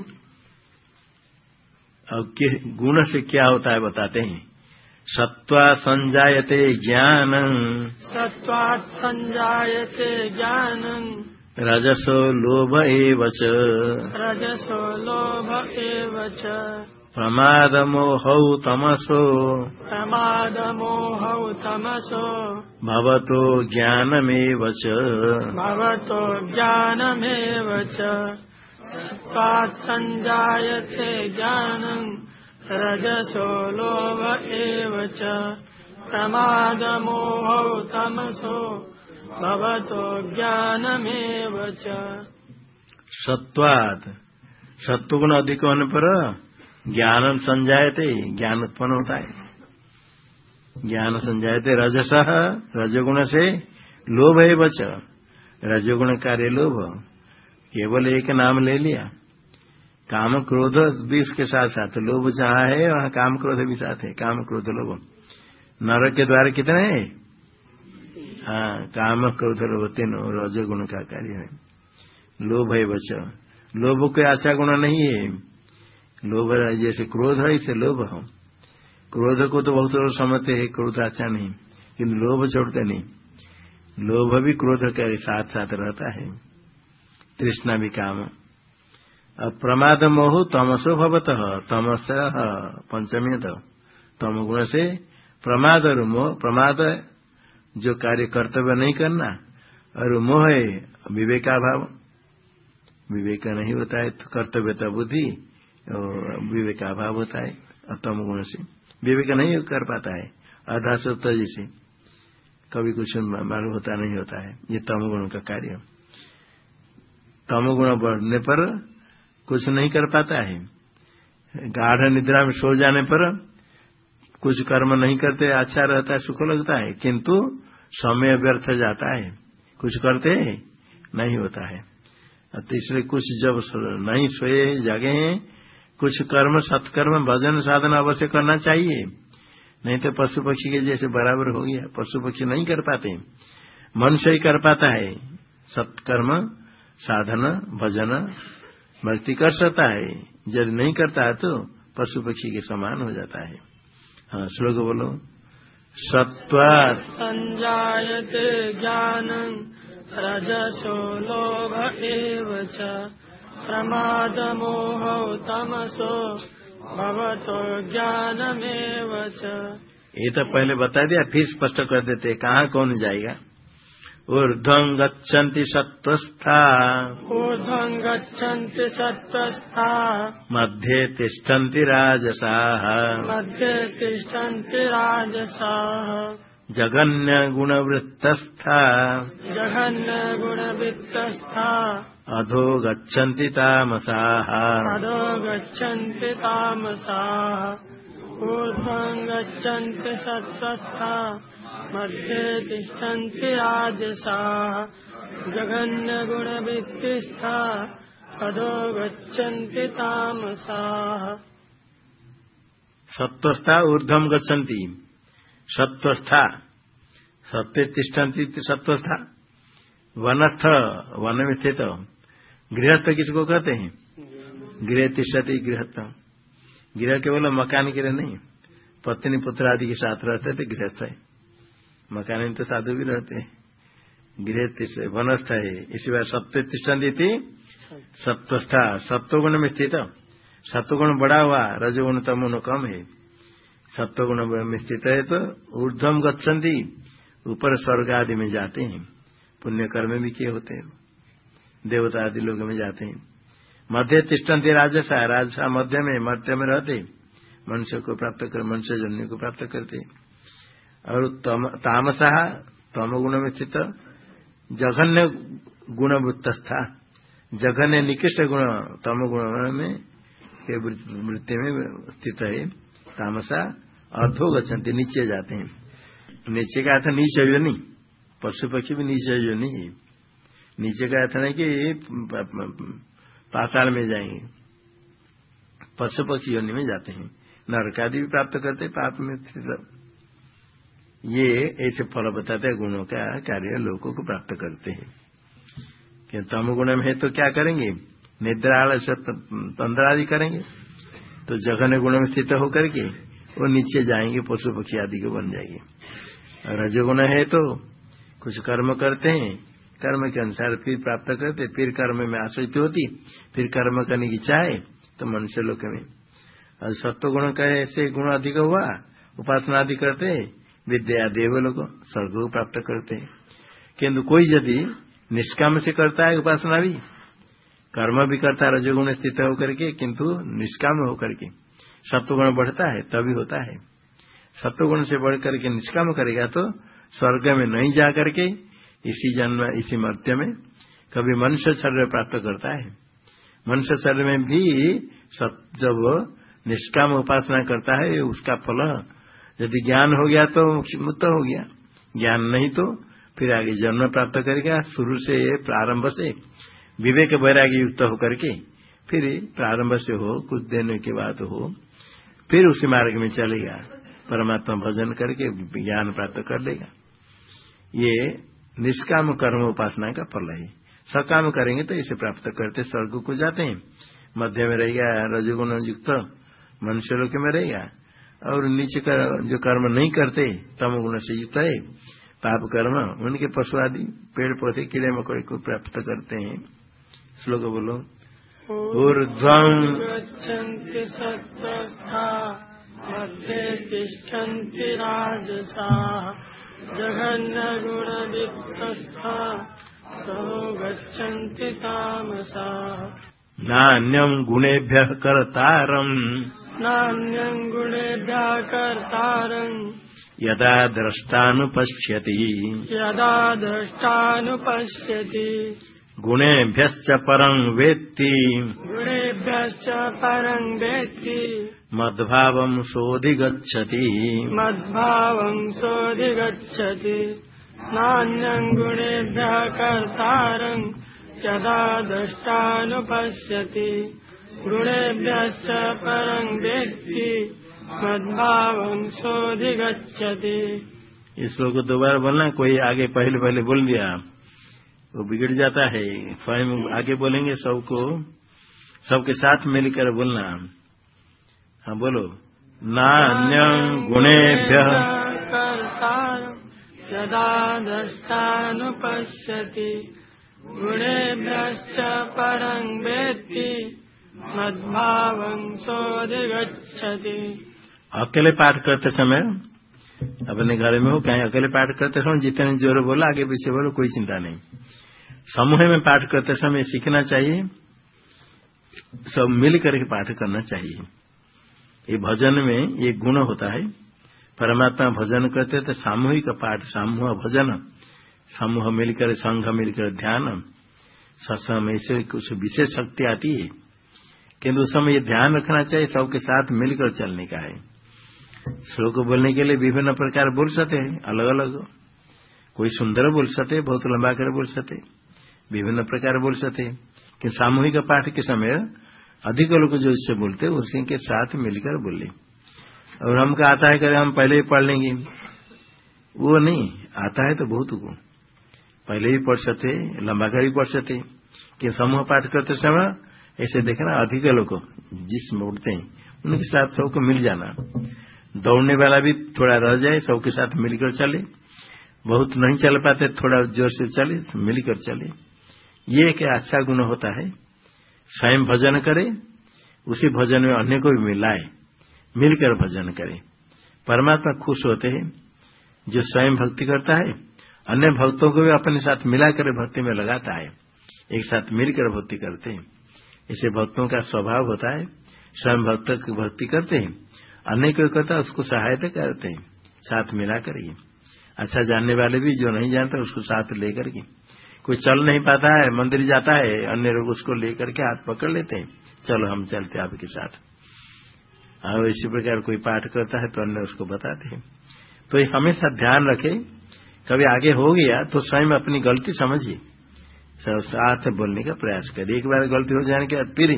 अब गुण से क्या होता है बताते हैं। सत्वा संजायते ज्ञान सत्वात् संजायते ज्ञान रजसो लोभ एव रजसो लोभ एव प्रमादमोहौ तमसो। प्रमादमोहौ तमसो। भवतो ज्ञानमेव च। भवतो ज्ञानमेव च। सञ्जायते ज्ञानम् रजसो लोभ एव च। प्रमादमोहौ तमसो भवतो ज्ञानमेव च। सत्वात् सत्वगुण अधिक होने पर ज्ञान संजायते ज्ञान उत्पन्न होता है। ज्ञान संजायते रजस, रजगुण से लोभ है बच रजगुण कार्य लोभ। केवल एक नाम ले लिया। काम क्रोध भी उसके साथ साथ, लोभ जहाँ है, वहाँ काम क्रोध भी साथ है। काम क्रोध लोभ। नरक के द्वारा कितने हैं? हाँ काम क्रोध लोभ, तीनों रजगुण का कार्य है। लोभ है बच लोभ कोई आशा गुण नहीं है। लोभ जैसे क्रोध है, इसे लोभ हो क्रोध को तो बहुत लोग समझते हैं, क्रोध अच्छा नहीं, किंतु लोभ छोड़ते नहीं। लोभ भी क्रोध के साथ साथ रहता है। तृष्णा भी काम प्रमाद मोह तमसो भवत, तमस पंचमी तम गुण से प्रमाद और मोह, प्रमाद जो कार्य कर्तव्य नहीं करना, और मोह है, विवेकाभाव। विवेक नहीं होता है तो कर्तव्यता बुद्धि। विवेक का अभाव होता है, अतम गुण से विवेक नहीं कर पाता है आधा सत्ता जैसे। कभी कुछ मालूम होता नहीं होता है, ये तम गुण का कार्य। तम गुण बढ़ने पर कुछ नहीं कर पाता है। गाढ़ निद्रा में सो जाने पर कुछ कर्म नहीं करते अच्छा रहता है, सुख लगता है, किंतु समय व्यर्थ जाता है। कुछ करते नहीं होता है। तीसरे कुछ जब नहीं सोए, जागे हैं कुछ कर्म, सत्कर्म, भजन, साधन अवश्य करना चाहिए। नहीं तो पशु पक्षी के जैसे बराबर हो गया। पशु पक्षी नहीं कर पाते। मनुष्य ही कर पाता है। सत्कर्म, साधन, भजन, भक्ति कर सकता है। यदि नहीं करता है तो पशु पक्षी के समान हो जाता है। हाँ श्लोक बोलो। सत्वा संजायते ज्ञान, रजसो लोभ एवं प्रमादमोहौ तमसो भवतो ज्ञानमेव ये तो पहले बता दिया फिर स्पष्ट कर देते कहाँ कौन जाएगा? ऊर्ध्वम् गच्छन्ति सत्त्वस्था। ऊर्ध्वम् गच्छन्ति सत्त्वस्था। मध्ये तिष्ठन्ति राजसाः। मध्ये तिष्ठन्ति राजसाः। जगन्यगुणवृत्तस्था जघन्यगुणवित्तस्था। अधो गच्छन्ति तामसाः। अधो गच्छन्ति तामसाः। ऊर्ध्वम् गच्छन्ति सत्त्वस्था। मध्ये तिष्ठन्ति राजसाः। जघन्यगुणवित्तिस्था। अधो गच्छन्ति तामसाः। सत्वस्था ऊर्ध्वम गच्छन्ति। सत्वस्था सत्य तिष्ठन्ति सत्वस्था वनस्थ वन में स्थित गृहस्थ किसको कहते हैं? गृह तिष्ठती गृहस्थ। गृह केवल मकान के लिए नहीं, पत्नी पुत्र आदि के साथ रहते थे, गृहस्थ है। मकान में तो साधु भी रहते हैं। गृह वनस्थ है। इसी बार सत्य तिष्ठन्ति थी सत्वस्था सत्वगुण में स्थित सत्वगुण बड़ा हुआ, रजोगुण तमोगुण कम है। सत्वगुण में स्थित है तो ऊर्धम गच्छन्ति, ऊपर स्वर्ग आदि में जाते हैं। पुण्य कर्म भी किए होते हैं। देवता आदि लोग में जाते हैं। मध्य तिष्ठन्ति राजसा राजसा मध्य में मध्य में रहते। मनुष्य को प्राप्त कर, मनुष्य जन्य को प्राप्त करते। और तामसा तम गुण में स्थित जघन्य गुणवृत्तस्था। जघन्य निकृष्ट गुण तम गुण में वृत्ति में स्थित है। तामसा अधो गच्छन्ति नीचे जाते हैं। नीचे का अर्थ नीचे योनि पशु पक्षी भी नीचे योनि है। नीचे का अर्थ नहीं कि पाताल में जाएँगे। पशु पक्षी योनि में जाते हैं। नरक आदि भी प्राप्त करते पाप में ये ऐसे फल बताते हैं, गुणों का कार्य लोगों को प्राप्त करते हैं। तम गुण में है तो क्या करेंगे? निद्रा आलस्य तंत्र आदि करेंगे? तो जघन गुण में स्थित होकर के वो नीचे जाएँगे, पशु पक्षी आदि को बन जाएँगे। रजगुण है तो कुछ कर्म करते हैं। कर्म के अनुसार फिर प्राप्त करते, फिर कर्म में आसक्ति होती, फिर कर्म करने की चाहे तो मनुष्य लोक में। और सत्व गुण का ऐसे गुण अधिक हुआ, उपासना आदि करते विद्या देव लोग स्वर्ग प्राप्त करते हैं। किन्तु कोई यदि निष्काम से करता है उपासना भी कर्म भी करता है, रजोगुण स्थित होकर के, किंतु निष्काम होकर के। सत्वगुण बढ़ता है, तभी होता है। सत्वगुण से बढ़ करके निष्काम करेगा तो स्वर्ग में नहीं जा करके इसी जन्म, इसी मर्त्य में कभी मनुष्य शरीर प्राप्त करता है। मनुष्य शरीर में भी जब निष्काम उपासना करता है, उसका फल यदि ज्ञान हो गया तो मुक्त हो गया। ज्ञान नहीं तो फिर आगे जन्म प्राप्त करेगा, शुरू से, प्रारंभ से। विवेक वैराग्य युक्त होकर के फिर प्रारंभ से हो, कुछ दिन के बाद हो, फिर उसी मार्ग में चलेगा। परमात्मा भजन करके ज्ञान प्राप्त कर लेगा। ये निष्काम कर्म उपासना का फल है। सकाम करेंगे तो इसे प्राप्त करते स्वर्ग को जाते हैं। मध्य में रहेगा, रजगुण युक्त मनुष्य लोक में रहेगा। और नीचे का जो कर्म नहीं करते, तम गुण से युक्त है। पाप कर्म, उनके पशु आदि पेड़ पौधे कीड़े मकोड़े को प्राप्त करते हैं। श्लोक बोलो। ऊर्ध्वम् गच्छन्ति सत्त्वस्था मध्ये तिष्ठन्ति राजसा जघन्यगुणवित्तस्था ततो गच्छन्ति तामसा। नान्यम् गुणेभ्यः कर्तारम् नान्यम् गुणेभ्यः कर्तारम्। यदा द्रष्टानुपश्यति। यदा द्रष्टानुपश्यति। गुणेभ्यश्च परम् वेत्ति। गुणेभ्यश्च परम् वेत्ति। मद्भावम् सोऽधिगच्छति। मद्भावम् सोऽधिगच्छति। नान्यम् गुणेभ्यः कर्तारम् यदा द्रष्टानुपश्यति गुणेभ्यश्च परम् वेत्ति मद्भावम् सोऽधिगच्छति। इस श्लोक को दोबारा बोलना कोई आगे पहले पहले बोल दिया। वो बिगड़ जाता है। स्वयं आगे बोलेंगे सबको। सबके साथ मिलकर बोलना। हाँ बोलो। नान्य गुणेभ्य। यदा द्रष्टानुपश्यति गुणेभ्यश्च परम् वेत्ति। सोऽधिगच्छति। अकेले पाठ करते समय अपने घर में हो, कहीं अकेले पाठ करते समय जितने ज़ोर बोला, आगे पीछे बोलो, कोई चिंता नहीं। समूह में पाठ करते समय सीखना चाहिए, सब मिल करके पाठ करना चाहिए। ये भजन में ये गुण होता है, परमात्मा भजन करते तो सामूहिक पाठ, सामूह भजन, समूह मिलकर, संघ मिलकर ध्यान, सत्संग में से कुछ विशेष शक्ति आती है। किंतु उस समय ये ध्यान रखना चाहिए, सबके साथ मिलकर चलने का है। श्लोक बोलने के लिए विभिन्न प्रकार बोल सकते हैं अलग अलग कोई सुंदर बोल सकते बहुत लंबा कर बोल सकते विभिन्न प्रकार बोल सकते कि सामूहिक पाठ के समय अधिक लोग जो इससे बोलते उसी के साथ मिलकर बोले। और हमको आता है कि हम पहले ही पढ़ लेंगे। वो नहीं, आता है तो बहुत को। पहले ही पढ़ सकते लंबा कर ही पढ़ सकते कि समूह पाठ करते समय ऐसे देखना अधिक लोग जिस उठते हैं, उनके साथ सबको मिल जाना। दौड़ने वाला भी थोड़ा रह जाए, सबके साथ मिलकर चले। बहुत नहीं चल पाते, थोड़ा ज़ोर से चले मिलकर चले। ये एक अच्छा गुण होता है। स्वयं भजन करे, उसी भजन में अन्य को भी मिलाए, मिलकर भजन करे। परमात्मा खुश होते हैं, जो स्वयं भक्ति करता है, अन्य भक्तों को भी अपने साथ मिलाकर भक्ति में लगाता है। एक साथ मिलकर भक्ति करते हैं। इसे भक्तों का स्वभाव होता है। स्वयं भक्त की भक्ति करते हैं। अन्य कोई करता उसको सहायता करते हैं, साथ मिला करिए अच्छा जानने वाले भी जो नहीं जानता, उसको साथ लेकर के। कोई चल नहीं पाता है, मंदिर जाता है, अन्य लोग उसको लेकर के हाथ पकड़ लेते हैं। चलो, हम चलते आपके साथ। और इसी प्रकार कोई पाठ करता है तो अन्य उसको बताते हैं। तो ये हमेशा ध्यान रखे। कभी आगे हो गया तो स्वयं अपनी गलती समझिए। साथ बोलने का प्रयास करिए। एक बार गलती हो जाने के बाद फिर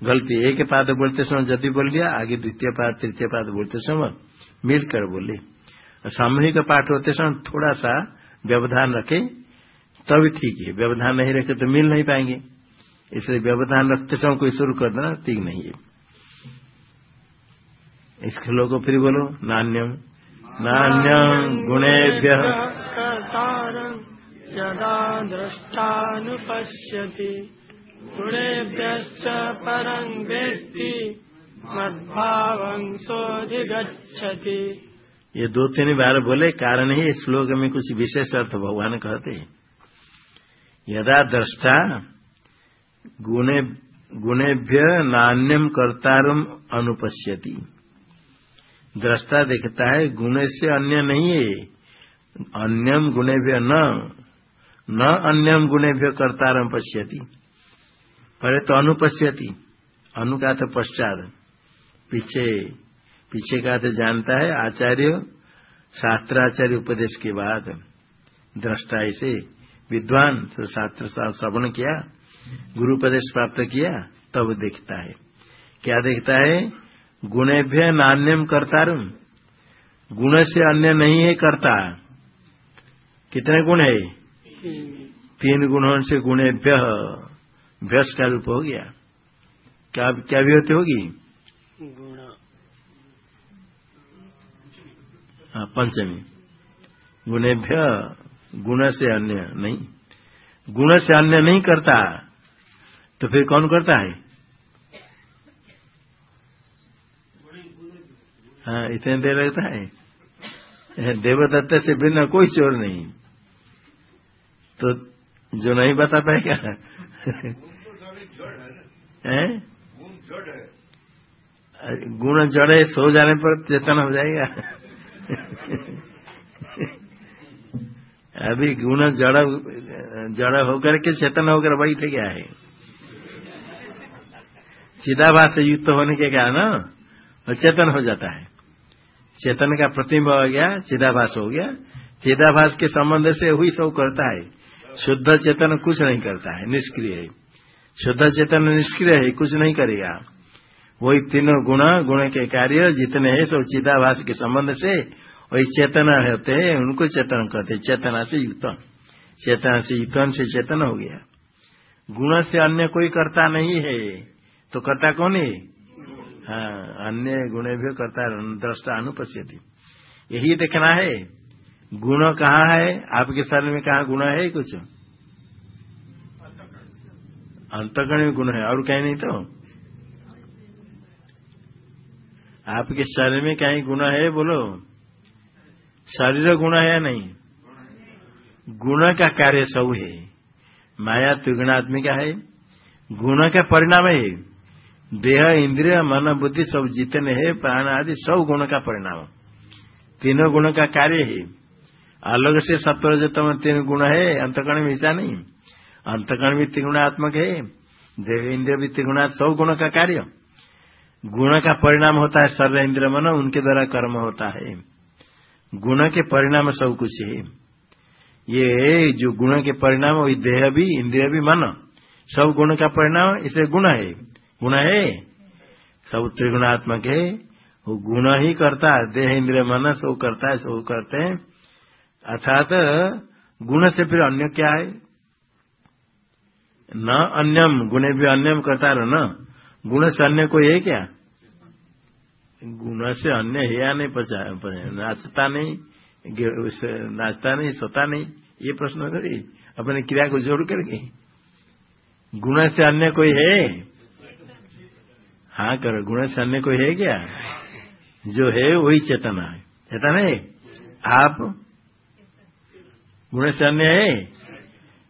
गलती एक पाद बोलते समय जति बोल लिया आगे द्वितीय पाद, तृतीय पाद बोलते समय मिलकर बोले। सामूहिक पाठ होते समय थोड़ा सा व्यवधान रखे, तभी ठीक है। व्यवधान नहीं रखे तो मिल नहीं पाएँगे। इसलिए व्यवधान रखते समय कोई शुरू कर देना ठीक नहीं है। इस खेलों को फिर बोलो नान्यम नान्यम गुणेभ्य। यदा दृष्टानुपश्यति गुणेभ्यश्च परं वेत्ति, मद्भावं ये दो तीन बार बोले, कारण ही श्लोक में कुछ विशेष अर्थ भगवान कहते हैं। यदा दृष्टा, गुणे, गुणेभ्य नान्यम कर्तारम अनुपश्यति। दृष्टा देखता है, गुण से अन्य नहीं है। अन्यम गुणेभ्य न न अन्यम गुणेभ्य कर्तारम पश्यति। पहले तो अनुपश्यति अनु का तो पश्चात। पीछे पीछे का तो जानता है आचार्य शास्त्राचार्य उपदेश के बाद दृष्टा से विद्वान तो शास्त्र श्रवण किया गुरु उपदेश प्राप्त किया तब देखता है। क्या देखता है? गुणेभ्य नान्यम करता गुण से अन्य नहीं है करता। कितने गुण है? तीन गुणों से गुणेभ्य। भ्रस का रूप हो गया। क्या क्या होती होगी? हाँ पंचमी। गुणेभ्य गुण से अन्य नहीं। गुण से अन्य नहीं करता तो फिर कौन करता है? हाँ इतने देर लगता है। देवदत्त से बिना कोई चोर नहीं। तो जो नहीं बता पाएगा गुण जड़े सो जाने पर चेतन हो जाएगा। अभी गुण जड़ जड़ होकर के चेतन होकर वही थे क्या है? चिदाभास से युक्त होने के कारण और चेतन हो जाता है। चेतन का प्रतिम्ब हो गया चिदाभास हो गया। चिदाभास के संबंध से हुई सब करता है। शुद्ध चेतन कुछ नहीं करता है निष्क्रिय है। शुद्ध चेतन निष्क्रिय है, कुछ नहीं करेगा। वही तीनों गुण गुण के कार्य, जितने हैं, सब चिदाभास के संबंध से वही चेतना होते हैं, उनको चेतन कहते चेतना से युक्त। चेतना से युक्त से चेतन हो गया। गुण से अन्य कोई करता नहीं है तो करता कौन है? हाँ अन्य गुण भी करता दृष्टा अनुपस्थिति। यही देखना है। गुण कहाँ है? आपके शरीर में कहा गुण है कुछ? अंतकरण में गुण है। और कहीं नहीं तो? आपके शरीर में कहीं गुण है, बोलो। शरीर गुण है या नहीं? गुण का कार्य सब है। माया त्रिगुणात्मिका है? गुण का परिणाम है। देह, इंद्रिय, मन, बुद्धि सब जितने हैं, प्राण आदि सब गुण का परिणाम। तीनों गुण का कार्य है। अलग से सत्वर जतम तीन गुण है, अंतकरण में ऐसा नहीं। अंतकरण भी त्रिगुणात्मक है, देह इंद्रिय भी त्रिगुणा सौ गुण का कार्य। गुण का परिणाम होता है सर्व इंद्र मन, उनके द्वारा कर्म होता है। गुण के परिणाम सब कुछ है। ये जो गुण के परिणाम, वही देह भी, इंद्रिय भी, मन, सब गुण का परिणाम, इसे गुण है। गुण है। सब त्रिगुणात्मक है। वो गुण ही करता है, देह, इंद्रिय, मन, सब करता है, सब करते हैं। अर्थात, गुण से फिर अन्य क्या है? न अन्यम, गुणे भी अन्यम करता है न गुण से अन्य कोई है क्या? गुण से अन्य है या नहीं पचा नाचता नहीं नाचता नहीं, सोता नहीं, ये प्रश्न करी, अपने क्रिया को जोड़ करके। गुण से अन्य कोई है? हाँ करो, गुण से अन्य कोई है क्या? जो है, वही चेतना है। चेतन है? आप? गुण से अन्य है?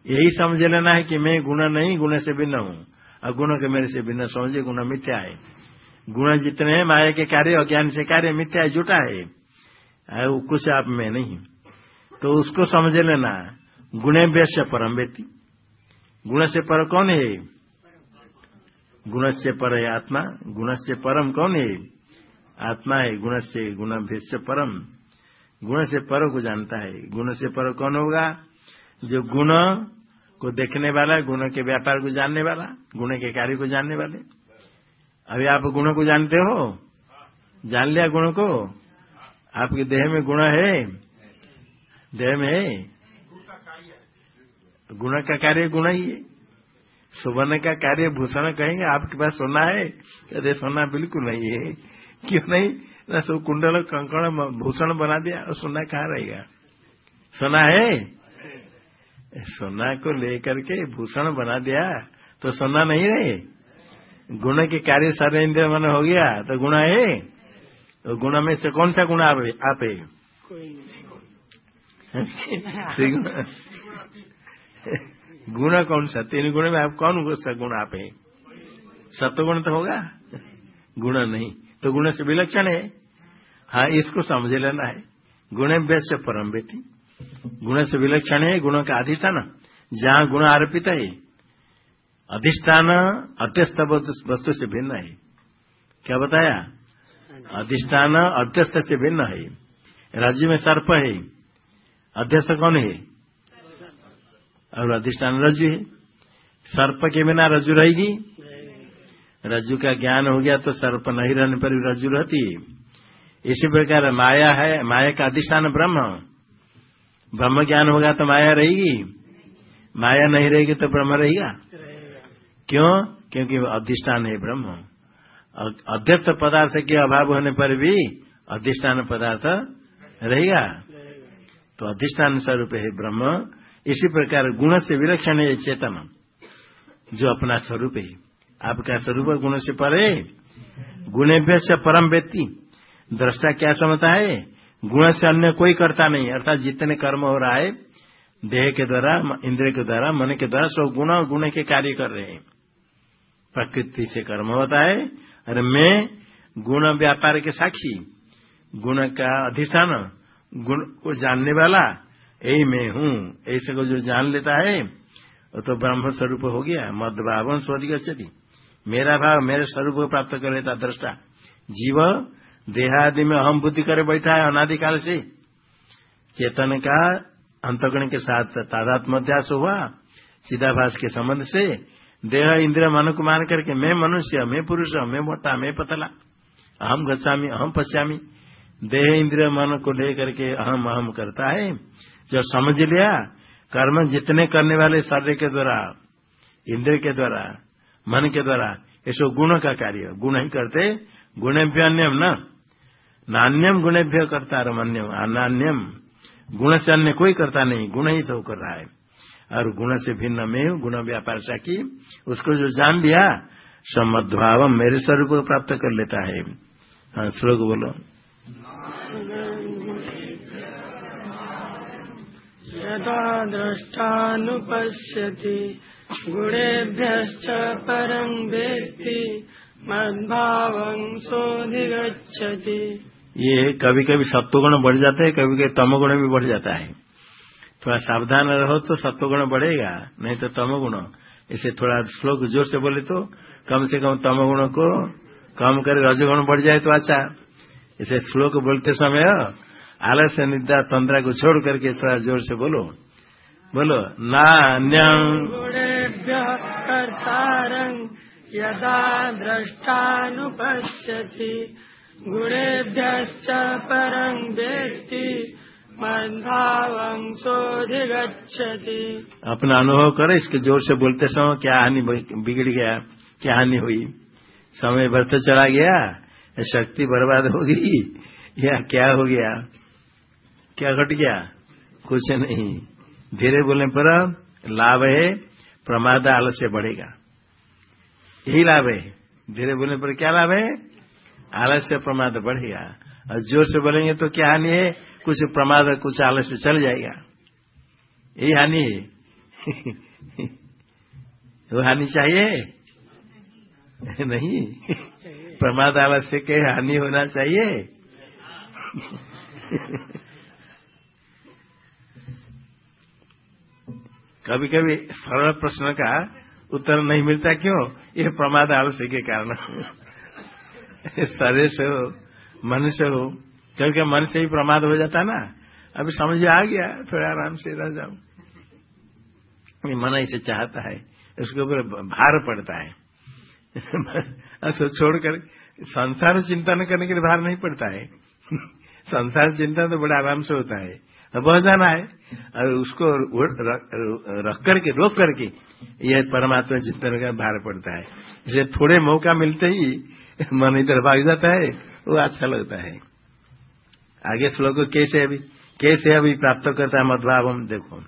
यही समझ लेना है कि मैं गुण नहीं, गुण से भिन्न हूँ। और गुण के मेरे से भिन्न समझे गुण मिथ्या है। गुण जितने हैं, माया के कार्य अज्ञान से कार्य मिथ्या जुटा है। कुछ आप में नहीं। तो उसको समझ लेना गुणे व्यस्य परम व्यक्ति। गुण से पर कौन है? गुण से पर है आत्मा। गुण से परम कौन है? आत्मा है गुण से गुण भेद परम। गुण से पर को जानता है। गुण से पर कौन होगा? जो गुण को देखने वाला, गुण के व्यापार को जानने वाला, गुण के कार्य को जानने वाले। अभी आप गुण को जानते हो? जान लिया गुण को? आपके देह में गुण है। देह में? है गुण का कार्य गुण ही है। सुवर्ण का कार्य भूषण कहेंगे, आपके पास सोना है? कहते सोना बिल्कुल नहीं है। क्यों नहीं? ना सब कुंडल कंकड़ भूषण बना दिया, और सोना कहाँ रहेगा? सोना है? सोना को लेकर के भूषण बना दिया तो सोना नहीं रहे? गुण के कार्य सारे इंद्र मन हो गया तो गुण है? तो गुण में से कौन सा गुण आप? है गुण कौन सा? तीन गुण में आप कौन सा गुण आप? है सत्वगुण तो होगा? गुण नहीं। तो गुण से विलक्षण है। हाँ इसको समझ लेना है। गुण व्यस्य परम व्यक्ति। गुण से विलक्षण है, गुणों का अधिष्ठान। जहाँ गुण आरोपित है, अधिष्ठान अध्यस्त वस्तु से भिन्न है। क्या बताया? अधिष्ठान अध्यस्त से भिन्न है। राज्य में सर्प है। अध्यस्त कौन है? और अधिष्ठान रज्जु है। सर्प के बिना रज्जु रहेगी? रज्जु का ज्ञान हो गया तो सर्प नहीं रहने पर भी रज्जु रहती है। इसी प्रकार माया है, माया का अधिष्ठान ब्रह्म। ब्रह्म ज्ञान होगा तो माया रहेगी। माया नहीं रहेगी तो ब्रह्म रहेगा। क्यों? क्योंकि अधिष्ठान है ब्रह्म। अध्यक्ष पदार्थ के अभाव होने पर भी अधिष्ठान पदार्थ रहेगा। तो अधिष्ठान स्वरूप है ब्रह्म। इसी प्रकार गुण से विलक्षण है चेतन। जो अपना स्वरूप है। आपका स्वरूप गुण से परे। गुणेभ्य परम व्यक्ति। दृष्टा क्या समझता है? गुण से अन्य कोई करता नहीं, अर्थात जितने कर्म हो रहा है, देह के द्वारा, इंद्रिय के द्वारा, मन के द्वारा सब गुण और गुण के कार्य कर रहे हैं। प्रकृति से कर्म होता है, और मैं गुण व्यापार के साक्षी, गुण का अधिष्ठान, गुण को जानने वाला, यही मैं हूँ। ऐसे को जो जान लेता है, वो तो ब्रह्म स्वरूप हो गया मद भावन स्वधिगछति मेरा भाव मेरे स्वरूप को प्राप्त कर लेता दृष्टा। जीव देहादि में अहम बुद्धि करे बैठा है अनादिकाल से चेतन का अंतगण के साथ तादात्मध्यास हुआ, सीधाभास के संबंध से देह इंद्र मन को मान करके मैं मनुष्य, मैं पुरुष, मैं मोटा, मैं पतला अहम गच्छामी अहम पश्यामी। देह इंद्रिय मन को लेकर के अहम अहम करता है। जो समझ लिया, कर्म जितने करने वाले शरीर के द्वारा इंद्र के द्वारा, मन के द्वारा, ऐसो गुण का कार्य, गुण ही करते गुणेभ्य अन्यम न। नान्यम गुणेभ्य करता रमन्यम अनान्यम गुण से अन्य कोई करता नहीं, गुण ही सब कर रहा है। और गुण से भिन्न में गुण व्यापार की उसको जो जान दिया समद्भाव मेरे स्वरूप को प्राप्त कर लेता है। हाँ श्लोक बोलो। यदा द्रष्टानुपश्यति गुणेभ्यश्च परं वेत्ति, मद्भावं सोऽधिगच्छति। ये कभी कभी सत्वगुण बढ़ जाते हैं कभी कभी तमोगुण भी बढ़ जाता है। थोड़ा सावधान रहो तो सत्वगुण बढ़ेगा, नहीं तो तमोगुण। इसे थोड़ा श्लोक ज़ोर से बोले तो कम से कम तमोगुण को कम कर रजगुण बढ़ जाए तो अच्छा। इसे श्लोक बोलते समय आलस्य निद्रा तंद्रा को छोड़ करके थोड़ा ज़ोर से बोलो। बोलो, नान्यं यदा द्रष्टानुपश्यति गुणेभ्यश्च परं मद्भावं अपना अनुभव करो, इसके ज़ोर से बोलते समय क्या हानि बिगड़ गया, क्या हानि हुई? समय व्यर्थ चला गया, शक्ति बर्बाद हो गई, या क्या हो गया? क्या घट गया? कुछ नहीं। धीरे बोलने पर लाभ है, प्रमाद आलस्य बढ़ेगा। यही लाभ है। धीरे बोलने पर क्या लाभ है? आलस्य प्रमाद बढ़ेगा। और ज़ोर से बोलेंगे तो क्या हानि है? कुछ प्रमाद, कुछ आलस्य चल जाएगा। यही हानि है। वो हानि चाहिए? नहीं। प्रमाद, आलस्य के हानि होना चाहिए। कभी कभी सरल प्रश्न का उत्तर नहीं मिलता क्यों? ये प्रमाद, आलस्य के कारण। शरीर से हो मनुष्य हो, क्योंकि मन से ही प्रमाद हो जाता है ना। अभी समझ आ गया थोड़ा आराम से रह जाओ। मन ऐसे चाहता है, उसके ऊपर भार पड़ता है। ऐसा छोड़कर संसार चिंतन करने के लिए भार नहीं पड़ता है। संसार चिंतन तो बड़ा आराम से होता है। बह जाना है। और उसको रख करके, रोक करके, यह परमात्मा चिंतन का भार पड़ता है। इसे थोड़े मौका मिलते ही मन इधर भाग जाता है वो अच्छा लगता है। आगे श्लोक कैसे अभी? कैसे अभी प्राप्त करता है मधुभाव हम देखो।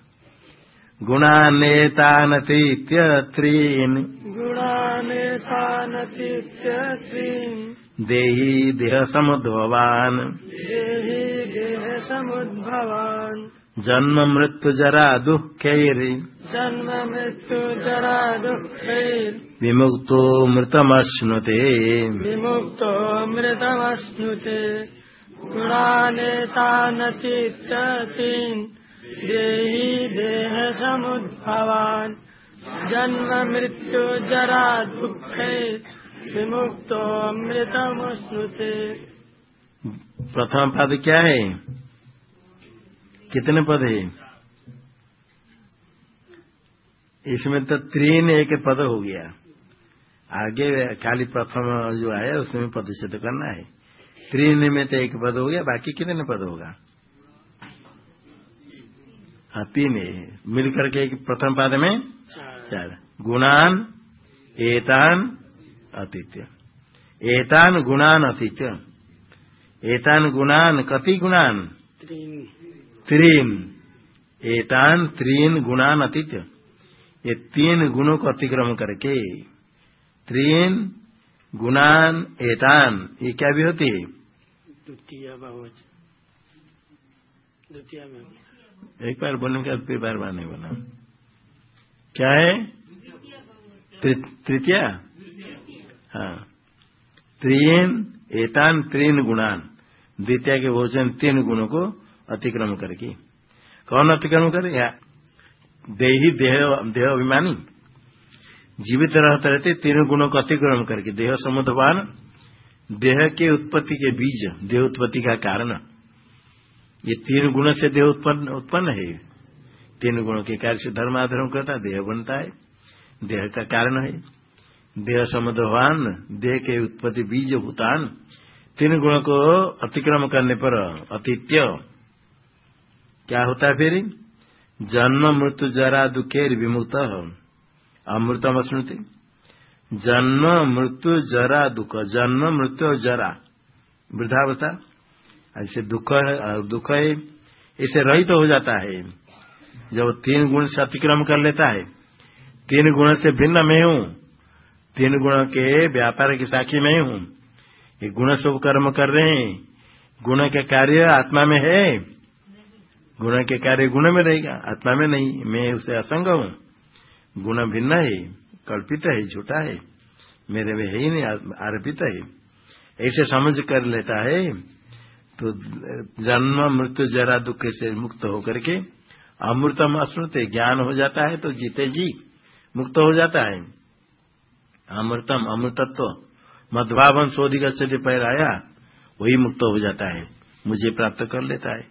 गुणानेतानतीत्यत्रीन्। गुणानेतानतीत्यत्रीन्। देही देह समुद्भवान् देहि देहसमुद्भवान्। जन्म मृत्यु जरा दुःखैर् जन्म मृत्यु जरा दुःखैर् विमुक्तो मृतमश्नुते। विमुक्तो मृतमश्नुते। गुणानेतानतीत्यतीन् देहि देहसमुद्भवान्। जन्म मृत्यु जरा दुःखैर् विमुक्तो मृतमश्नुते। प्रथम पद क्या है? कितने पद है? इसमें तो तीन एक पद हो गया। आगे खाली प्रथम जो आया उसमें प्रतिशत करना है। तीन में तो एक पद हो गया बाकी कितने पद होगा? हाँ तीन मिलकर के एक प्रथम पद में चार। गुणान एतान अतिथ्य एतान गुणान अतिथ्य एतान गुणान कति गुणान? त्रीन। एतान त्रीन गुणान अतिथ्य ये तीन गुणों को अतिक्रम करके। त्रीन गुणान एतान। ये क्या भी होती है? द्वितीय द्वितीय एक बार बोलने का फिर बार बार नहीं बोला क्या है? तृतीया? हाँ। त्रीन एतान तीन गुणान। द्वितीय के भोजन तीन गुणों को अतिक्रम करके। कौन अतिक्रम करे? या देही देह देह अभिमानी। जीवित रहते रहते तीन गुणों को अतिक्रम करके। देह समुद्रवान, देह के उत्पत्ति के बीज, देह उत्पत्ति का कारण। ये तीन गुण से देह उत्पन्न उत्पन्न है। तीन गुणों के कार्य से धर्माधर्म करता देह बनता है, देह का कारण है। देह समुद्रवान, देह के उत्पत्ति बीज, भूतान। तीन गुणों को अतिक्रम करने पर अतिथ्य क्या होता है फिर? जन्म, मृत्यु, जरा दुखेर विमुक्त अमृतम स्मृति। जन्म, मृत्यु, जरा, दुख। जन्म, मृत्यु और जरा। वृद्धावस्था। ऐसे दुख है दुख है इसे रहित तो हो जाता है। जब तीन गुण से अतिक्रम कर लेता है, तीन गुण से भिन्न मैं हूँ। तीन गुण के व्यापार की साक्षी मैं हूँ। ये गुण शुभ कर्म कर रहे हैं। गुण के कार्य आत्मा में है। गुण के कार्य गुण में रहेगा आत्मा में नहीं मैं उसे असंग हूँ। गुण भिन्न है कल्पित है झूठा है मेरे में है ही नहीं आरोपित है। ऐसे समझ कर लेता है तो जन्म मृत्यु जरा दुख से मुक्त होकर के अमृतम अश्रुत ज्ञान हो जाता है तो जीते जी मुक्त हो जाता है। अमृतम अमृतत्व तो, मध्भावन शोधि गति पैर आया वही मुक्त हो जाता है मुझे प्राप्त कर लेता है।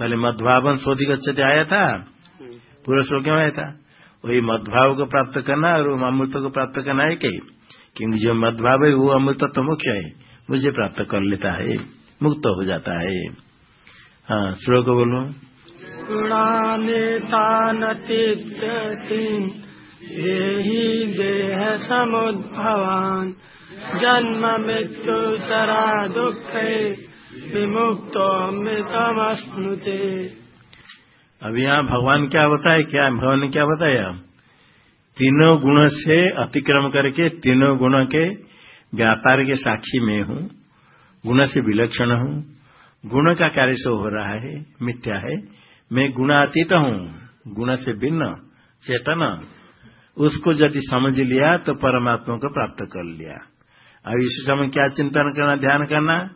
पहले मध्भावन शोधि गति आया था। पूरा श्लोक में आया था? वही मध्भाव को प्राप्त करना और अमृत को प्राप्त करना है कहीं क्योंकि जो मध्भाव है, वो अमृत तो मुख्य है। मुझे प्राप्त कर लेता है। मुक्त हो जाता है। हाँ श्लोक बोलो। देह समुद्भवान। जन्म मृत्यु चरा दुख। विमुक्त अमृतमश्नुते अभी यहाँ भगवान क्या बताए, क्या भगवान ने क्या बताया? तीनों गुण से अतिक्रम करके, तीनों गुण के व्यापार के साक्षी में हूँ। गुण से विलक्षण हूँ। गुण का कार्य से हो रहा है, मिथ्या है। मैं गुणातीत हूँ। गुण से भिन्न, चेतन। उसको यदि समझ लिया तो परमात्मा को प्राप्त कर लिया। अब इस समय क्या चिंतन करना, ध्यान करना?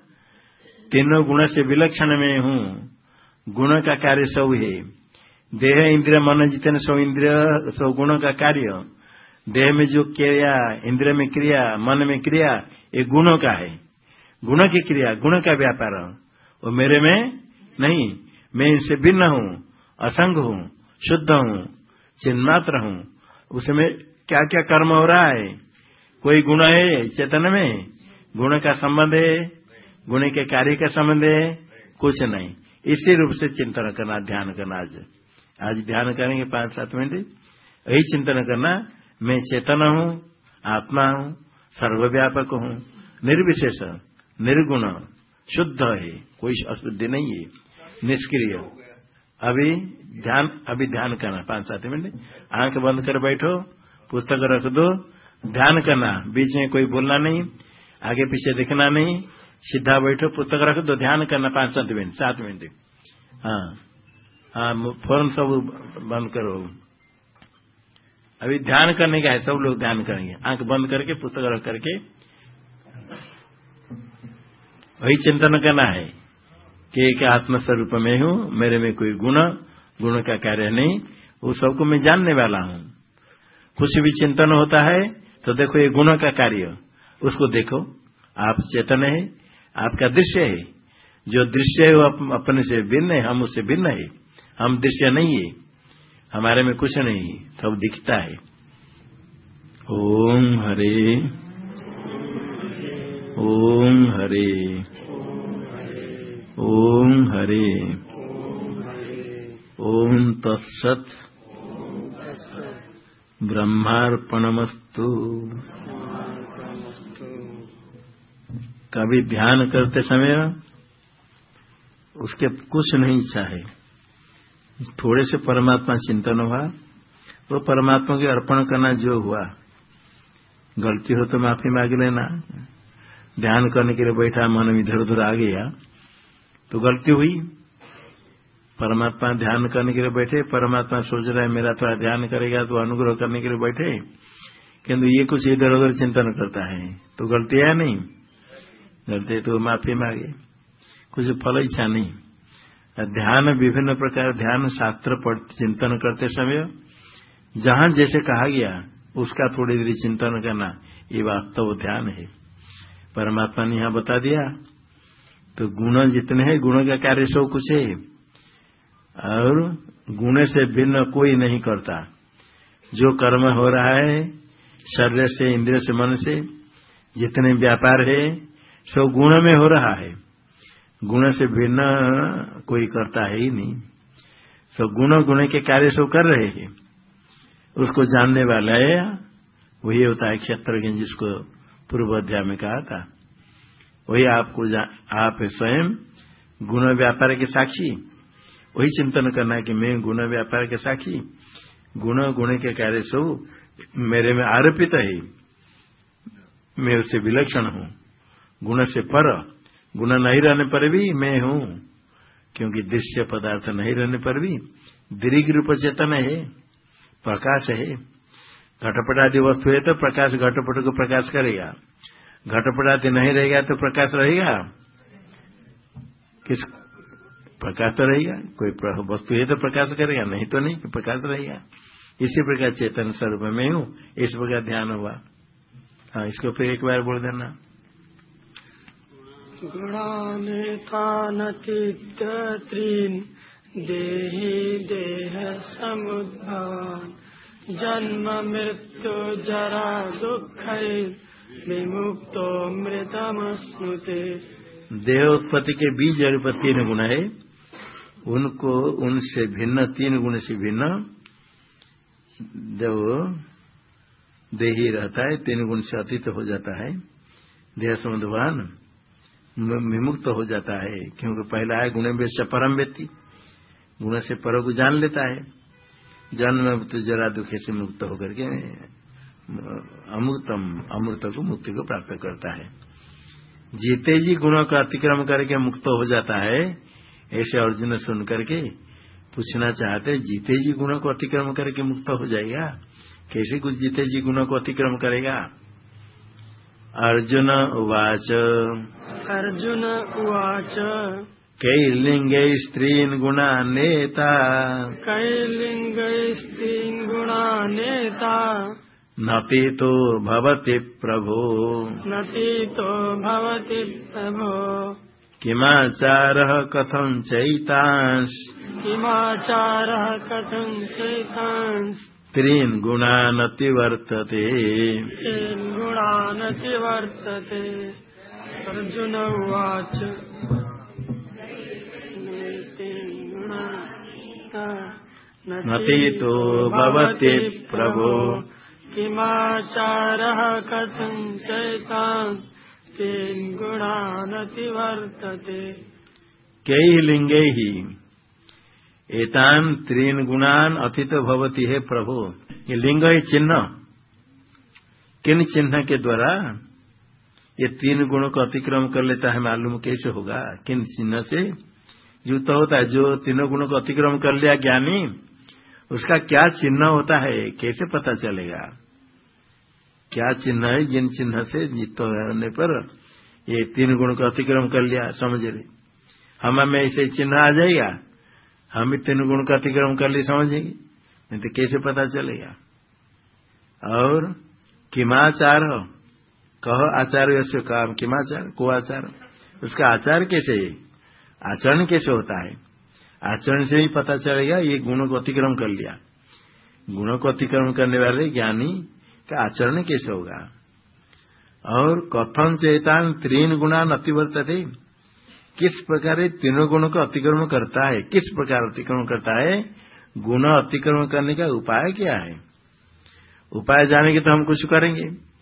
तीनों गुण से विलक्षण में हूँ। गुण का कार्य सब है। देह इंद्रिय मन जितने सौ इंद्रिय सौ गुणों का कार्य। देह में जो क्रिया, इंद्रिय में क्रिया, मन में क्रिया, ये गुणों का है। गुण की क्रिया, गुण का व्यापार। वो मेरे में नहीं, मैं इनसे भिन्न हूँ, असंग हूँ, शुद्ध हूँ, चिन्मात्र हूँ। उसमें क्या क्या कर्म हो रहा है? कोई गुण है चेतन में? गुण का संबंध है। गुण के कार्य का संबंध है? कुछ नहीं। इसी रूप से चिंतन करना, ध्यान करना आज। आज ध्यान करेंगे पाँच सात मिनट। यही चिंतन करना, मैं चेतन हूँ, आत्मा हूँ, सर्वव्यापक हूँ, निर्विशेष, निर्गुण, शुद्ध है। कोई अशुद्धि नहीं है। निष्क्रिय। अभी ध्यान अभी ध्यान करना, पाँच सात मिनट। आँख बंद कर बैठो, पुस्तक रख दो। ध्यान करना, बीच में कोई बोलना नहीं, आगे पीछे देखना नहीं। सीधा बैठो, पुस्तक रख दो ध्यान करना, पाँच सात मिनट सात मिनट। हाँ हाँ फ़ोन सब बंद करो। अभी ध्यान करने का है, सब लोग ध्यान करेंगे। आँख बंद करके, पुस्तक रख करके। वही चिंतन करना है कि एक आत्मस्वरूप में हूँ, मेरे में कोई गुण गुण का कार्य नहीं, वो सबको मैं जानने वाला हूँ। कुछ भी चिंतन होता है तो देखो ये गुण का कार्य, उसको देखो। आप चेतन है आपका दृश्य है। जो दृश्य है वो अपने से भिन्न है, हम उससे भिन्न है। हम दृश्य नहीं है। हमारे में कुछ नहीं सब दिखता है। ओम हरे। ओम हरे। ओम हरे। ओम तत्सत। ब्रह्मार्पणमस्तु। कभी ध्यान करते समय उसके कुछ नहीं इच्छा है। थोड़े से परमात्मा चिंतन हुआ, वो परमात्मा के अर्पण करना जो हुआ, गलती हो तो माफ़ी मांग लेना। ध्यान करने के लिए बैठा, मन इधर उधर आ गया तो गलती हुई। परमात्मा ध्यान करने के लिए बैठे, परमात्मा सोच रहा है, मेरा थोड़ा ध्यान करेगा तो अनुग्रह करने के लिए बैठे, किंतु ये कुछ इधर उधर चिंतन करता है तो गलती है नहीं। गलती तो माफ़ी मांगे। कुछ फल इच्छा नहीं। ध्यान विभिन्न प्रकार, ध्यान शास्त्र चिंतन करते समय जहाँ जैसे कहा गया, उसका थोड़ी देर चिंतन करना, ये वास्तव ध्यान है। परमात्मा ने यहाँ बता दिया तो गुण जितने हैं, गुण का कार्य सब कुछ है। और गुण से भिन्न कोई नहीं करता। जो कर्म हो रहा है, शरीर से, इंद्रिय से, मन से, जितने व्यापार है सब गुण में हो रहा है। गुण से भिन्न कोई करता है ही नहीं। सब गुण गुण के कार्य सब कर रहे हैं। उसको जानने वाला है, वही होता है क्षेत्र जिसको पूर्व अध्याय में कहा था। वही आपको आप स्वयं गुण व्यापार के साक्षी। वही चिंतन करना है कि मैं गुण व्यापार के साक्षी। गुण गुण के कार्य सब मेरे में आरोपित है। मैं उससे विलक्षण हूँ। गुण से पर, गुण नहीं रहने पर भी मैं हूँ, क्योंकि दृश्य पदार्थ नहीं रहने पर भी दीर्घ रूप चेतन है, प्रकाश है। घटपट आदि वस्तु है तो प्रकाश घटपट को प्रकाश करेगा। घटपट आदि नहीं रहेगा तो प्रकाश रहेगा। किस प्रकाश तो रहेगा? कोई वस्तु है तो प्रकाश करेगा, नहीं तो नहीं, प्रकाश रहेगा। इसी प्रकार चेतन स्वरूप में हूँ, इस प्रकार ध्यान हुआ। हाँ इसको फिर एक बार बोल देना। गुणानेतानतीन देही देह समुद्भवान जन्म, मृत्यु, जरा, दुख विमुक्तो मृतमस्नुते देह उत्पत्ति के बीज जड़ तीन गुण है। उनको, उनसे भिन्न, तीन गुण से भिन्न। जब देही रहता है, तीन गुण से अतीत हो जाता है। देह समुद्रवान विमुक्त हो जाता है, क्योंकि पहला है गुण से परम व्यक्ति, गुण से पर को जान लेता है। जन्म तो जरा दुखे से मुक्त होकर के, अमृतम, अमृत को मुक्ति को प्राप्त करता है। जीते जी गुणों का अतिक्रम करके मुक्त हो जाता है, ऐसे अर्जुन सुन करके पूछना चाहते जीते जी गुणों को अतिक्रम करके मुक्त हो जाएगा? कैसे कुछ जीते जी गुणों को अतिक्रम करेगा? अर्जुन उवाच। अर्जुन उवाच। कैलिंग स्त्रीन गुणा नेता। कैलिंग स्त्रीन गुणा नेता। नति तो भवति प्रभो। नति तो भवति प्रभो। किमाचारः कथं चैतांश? किमाचारः कथं चैतांश? त्रीन् गुणानतिवर्तते त्रीन् गुणानतिवर्तते अर्जुन उवाच नतीतो भवति प्रभो। किमाचारः कथं चैतान्? तीन् गुणानतिवर्तते कैः लिङ्गैः एतान त्रीन गुणान अतित भवती, है प्रभु। ये लिंग है चिन्ह। किन चिन्ह के द्वारा? ये तीन गुणों को अतिक्रम कर लेता है, मालूम कैसे होगा? किन चिन्ह से? युक्त होता है, जो तीनों गुणों को अतिक्रम कर लिया ज्ञानी, उसका क्या चिन्ह होता है, कैसे पता चलेगा? क्या चिन्ह है? जिन चिन्ह से युक्त होने पर ये तीन गुणों को अतिक्रम कर लिया, समझ रहे। हम में ऐसे चिन्ह आ जाएगा? हम तीन गुण का अतिक्रम कर लिए, समझेंगे। नहीं तो कैसे पता चलेगा? और किमाचार हो? कहो आचार्य से काम किमाचार? को आचार उसका आचार कैसे? है आचरण कैसे होता है? आचरण से ही पता चलेगा, ये गुणों को अतिक्रम कर लिया। गुणों को अतिक्रम करने वाले ज्ञानी का आचरण कैसे होगा? और कथन चेतान तीन गुणा अतिवर्त किस प्रकार तीनों गुणों का अतिक्रमण करता है? किस प्रकार अतिक्रमण करता है? गुण अतिक्रमण करने का उपाय क्या है? उपाय जानेंगे तो हम कुछ करेंगे।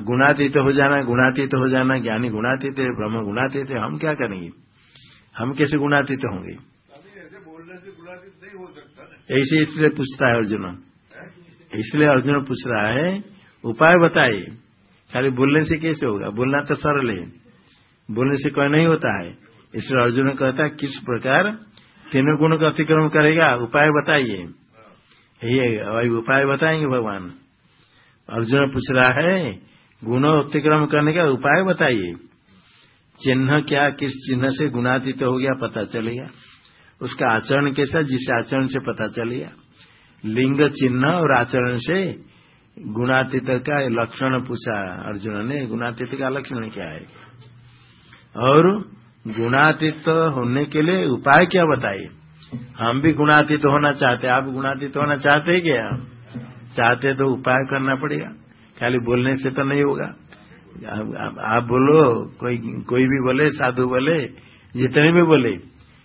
गुणातीत हो जाना गुणातीत हो जाना ज्ञानी गुणातीत है ब्रह्म गुणातीत है हम क्या करेंगे? हम कैसे गुणातीत होंगे? ऐसे इसलिए पूछता है अर्जुन। इसलिए अर्जुन पूछ रहा है उपाय बताइए। खाली बोलने से कैसे होगा? बोलना तो सरल है। बोलने से कोई नहीं होता है। इसलिए अर्जुन कहता है, किस प्रकार तीनों गुण का अतिक्रमण करेगा? उपाय बताइए। यही उपाय बताएँगे भगवान। अर्जुन पूछ रहा है, गुण अतिक्रम करने का उपाय बताइए। चिन्ह क्या, किस चिन्ह से गुणातीत हो गया, पता चलेगा उसका आचरण कैसा, जिस आचरण से पता चलेगा लिंग चिन्ह और आचरण से गुणातीत का लक्षण पूछा अर्जुन ने। गुणातीत का लक्षण क्या है? और गुणातीत होने के लिए उपाय क्या बताइए? हम भी गुणातीत होना चाहते आप गुणातीत होना चाहते हैं क्या चाहते तो उपाय करना पड़ेगा। खाली बोलने से तो नहीं होगा। आप बोलो, कोई कोई भी बोले, साधु बोले, जितने भी बोले।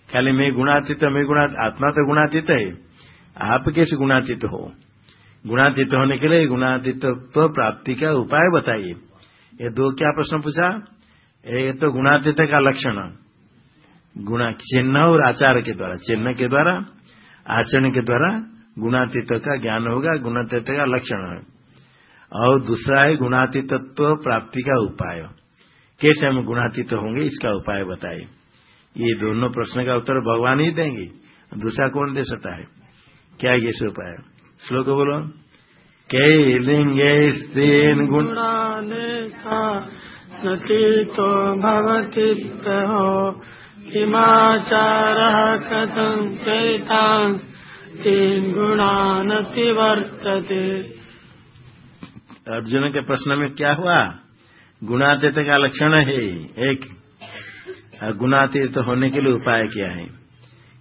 खाली मैं गुणातीत, मैं गुणा आत्मा तो गुणातीत है। आप कैसे गुणातीत हो? गुणातीत होने के लिए गुणातीत तो प्राप्ति का उपाय बताइए। ये दो क्या प्रश्न पूछा? एक तो गुणातीत का लक्षण। गुणा चिन्ह और आचार के द्वारा। चिन्ह के द्वारा, आचरण के द्वारा गुणातीत का ज्ञान होगा, गुणातीत का लक्षण है। और दूसरा है गुणातीतत्व प्राप्ति का उपाय। कैसे हम गुणातीत होंगे, इसका उपाय बताए ये दोनों प्रश्न का उत्तर भगवान ही देंगे। दूसरा कौन दे सकता है? क्या ये से उपाय श्लोक बोलो। कई लिंगे गुण नतीतो भवति हो किमाचारः कथं चैतांस् तीन गुणानति वर्तते। अर्जुन के प्रश्न में क्या हुआ? गुणातीत का लक्षण है एक। गुणातीत होने के लिए उपाय क्या है?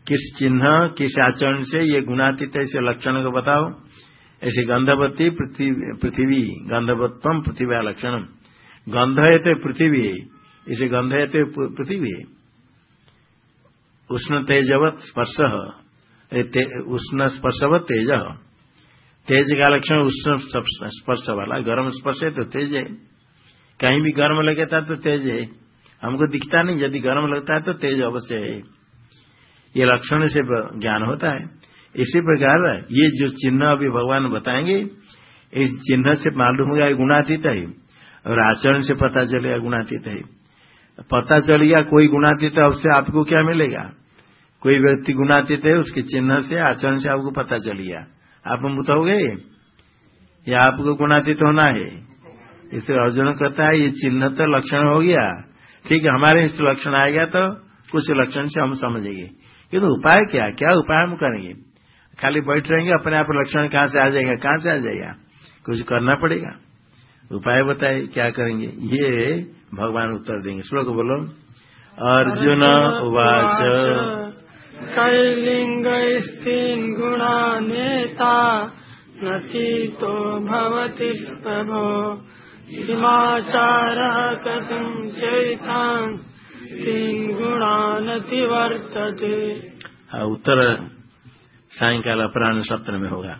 किस चिन्ह, किस आचरण से ये गुणातीत ऐसे लक्षण को बताओ? ऐसे गंधवती पृथ्वी गंधवत्वम पृथ्वी लक्षण। गंध है तो पृथ्वी, इसे गंध है तो पृथ्वी। उष्ण तेजवत स्पर्श उष्ण स्पर्शवत तेज। तेज का लक्षण उष्ण स्पर्श वाला, गर्म स्पर्श है तो तेज है। कहीं भी गर्म लगता तो तेज है। हमको दिखता नहीं, यदि गर्म लगता है तो तेज अवश्य है। ये लक्षण से ज्ञान होता है। इसी प्रकार ये जो चिन्ह अभी भगवान बताएँगे, इस चिन्ह से मालूम होगा गुणातीत है। और आचरण से पता चलेगा गुणातीत है। पता चल गया कोई गुणातीत है उससे आपको क्या मिलेगा? कोई व्यक्ति गुणातीत है, उसके चिन्ह से, आचरण से आपको पता चल गया। आप हम बताओगे या आपको गुणातीत होना है? इसे अर्जुन कहता है, ये चिन्ह तो लक्षण हो गया। ठीक है, हमारे इस लक्षण आएगा तो कुछ लक्षण से हम समझेंगे। ये तो उपाय क्या? क्या उपाय हम करेंगे? खाली बैठ रहेंगे, अपने आप लक्षण कहाँ से आ जाएगा, कहाँ से आ जाएगा? कुछ करना पड़ेगा। उपाय बताए क्या करेंगे? ये भगवान उत्तर देंगे। श्लोक बोलो। अर्जुन उवाच। कैलिङ्गस्तीन् गुणा नेता नतीतो भवति प्रभो। किमाचारः कथं चैतान्? तीन् गुणानति वर्तते। उत्तर सायंकाल अपराह्न सत्र में होगा।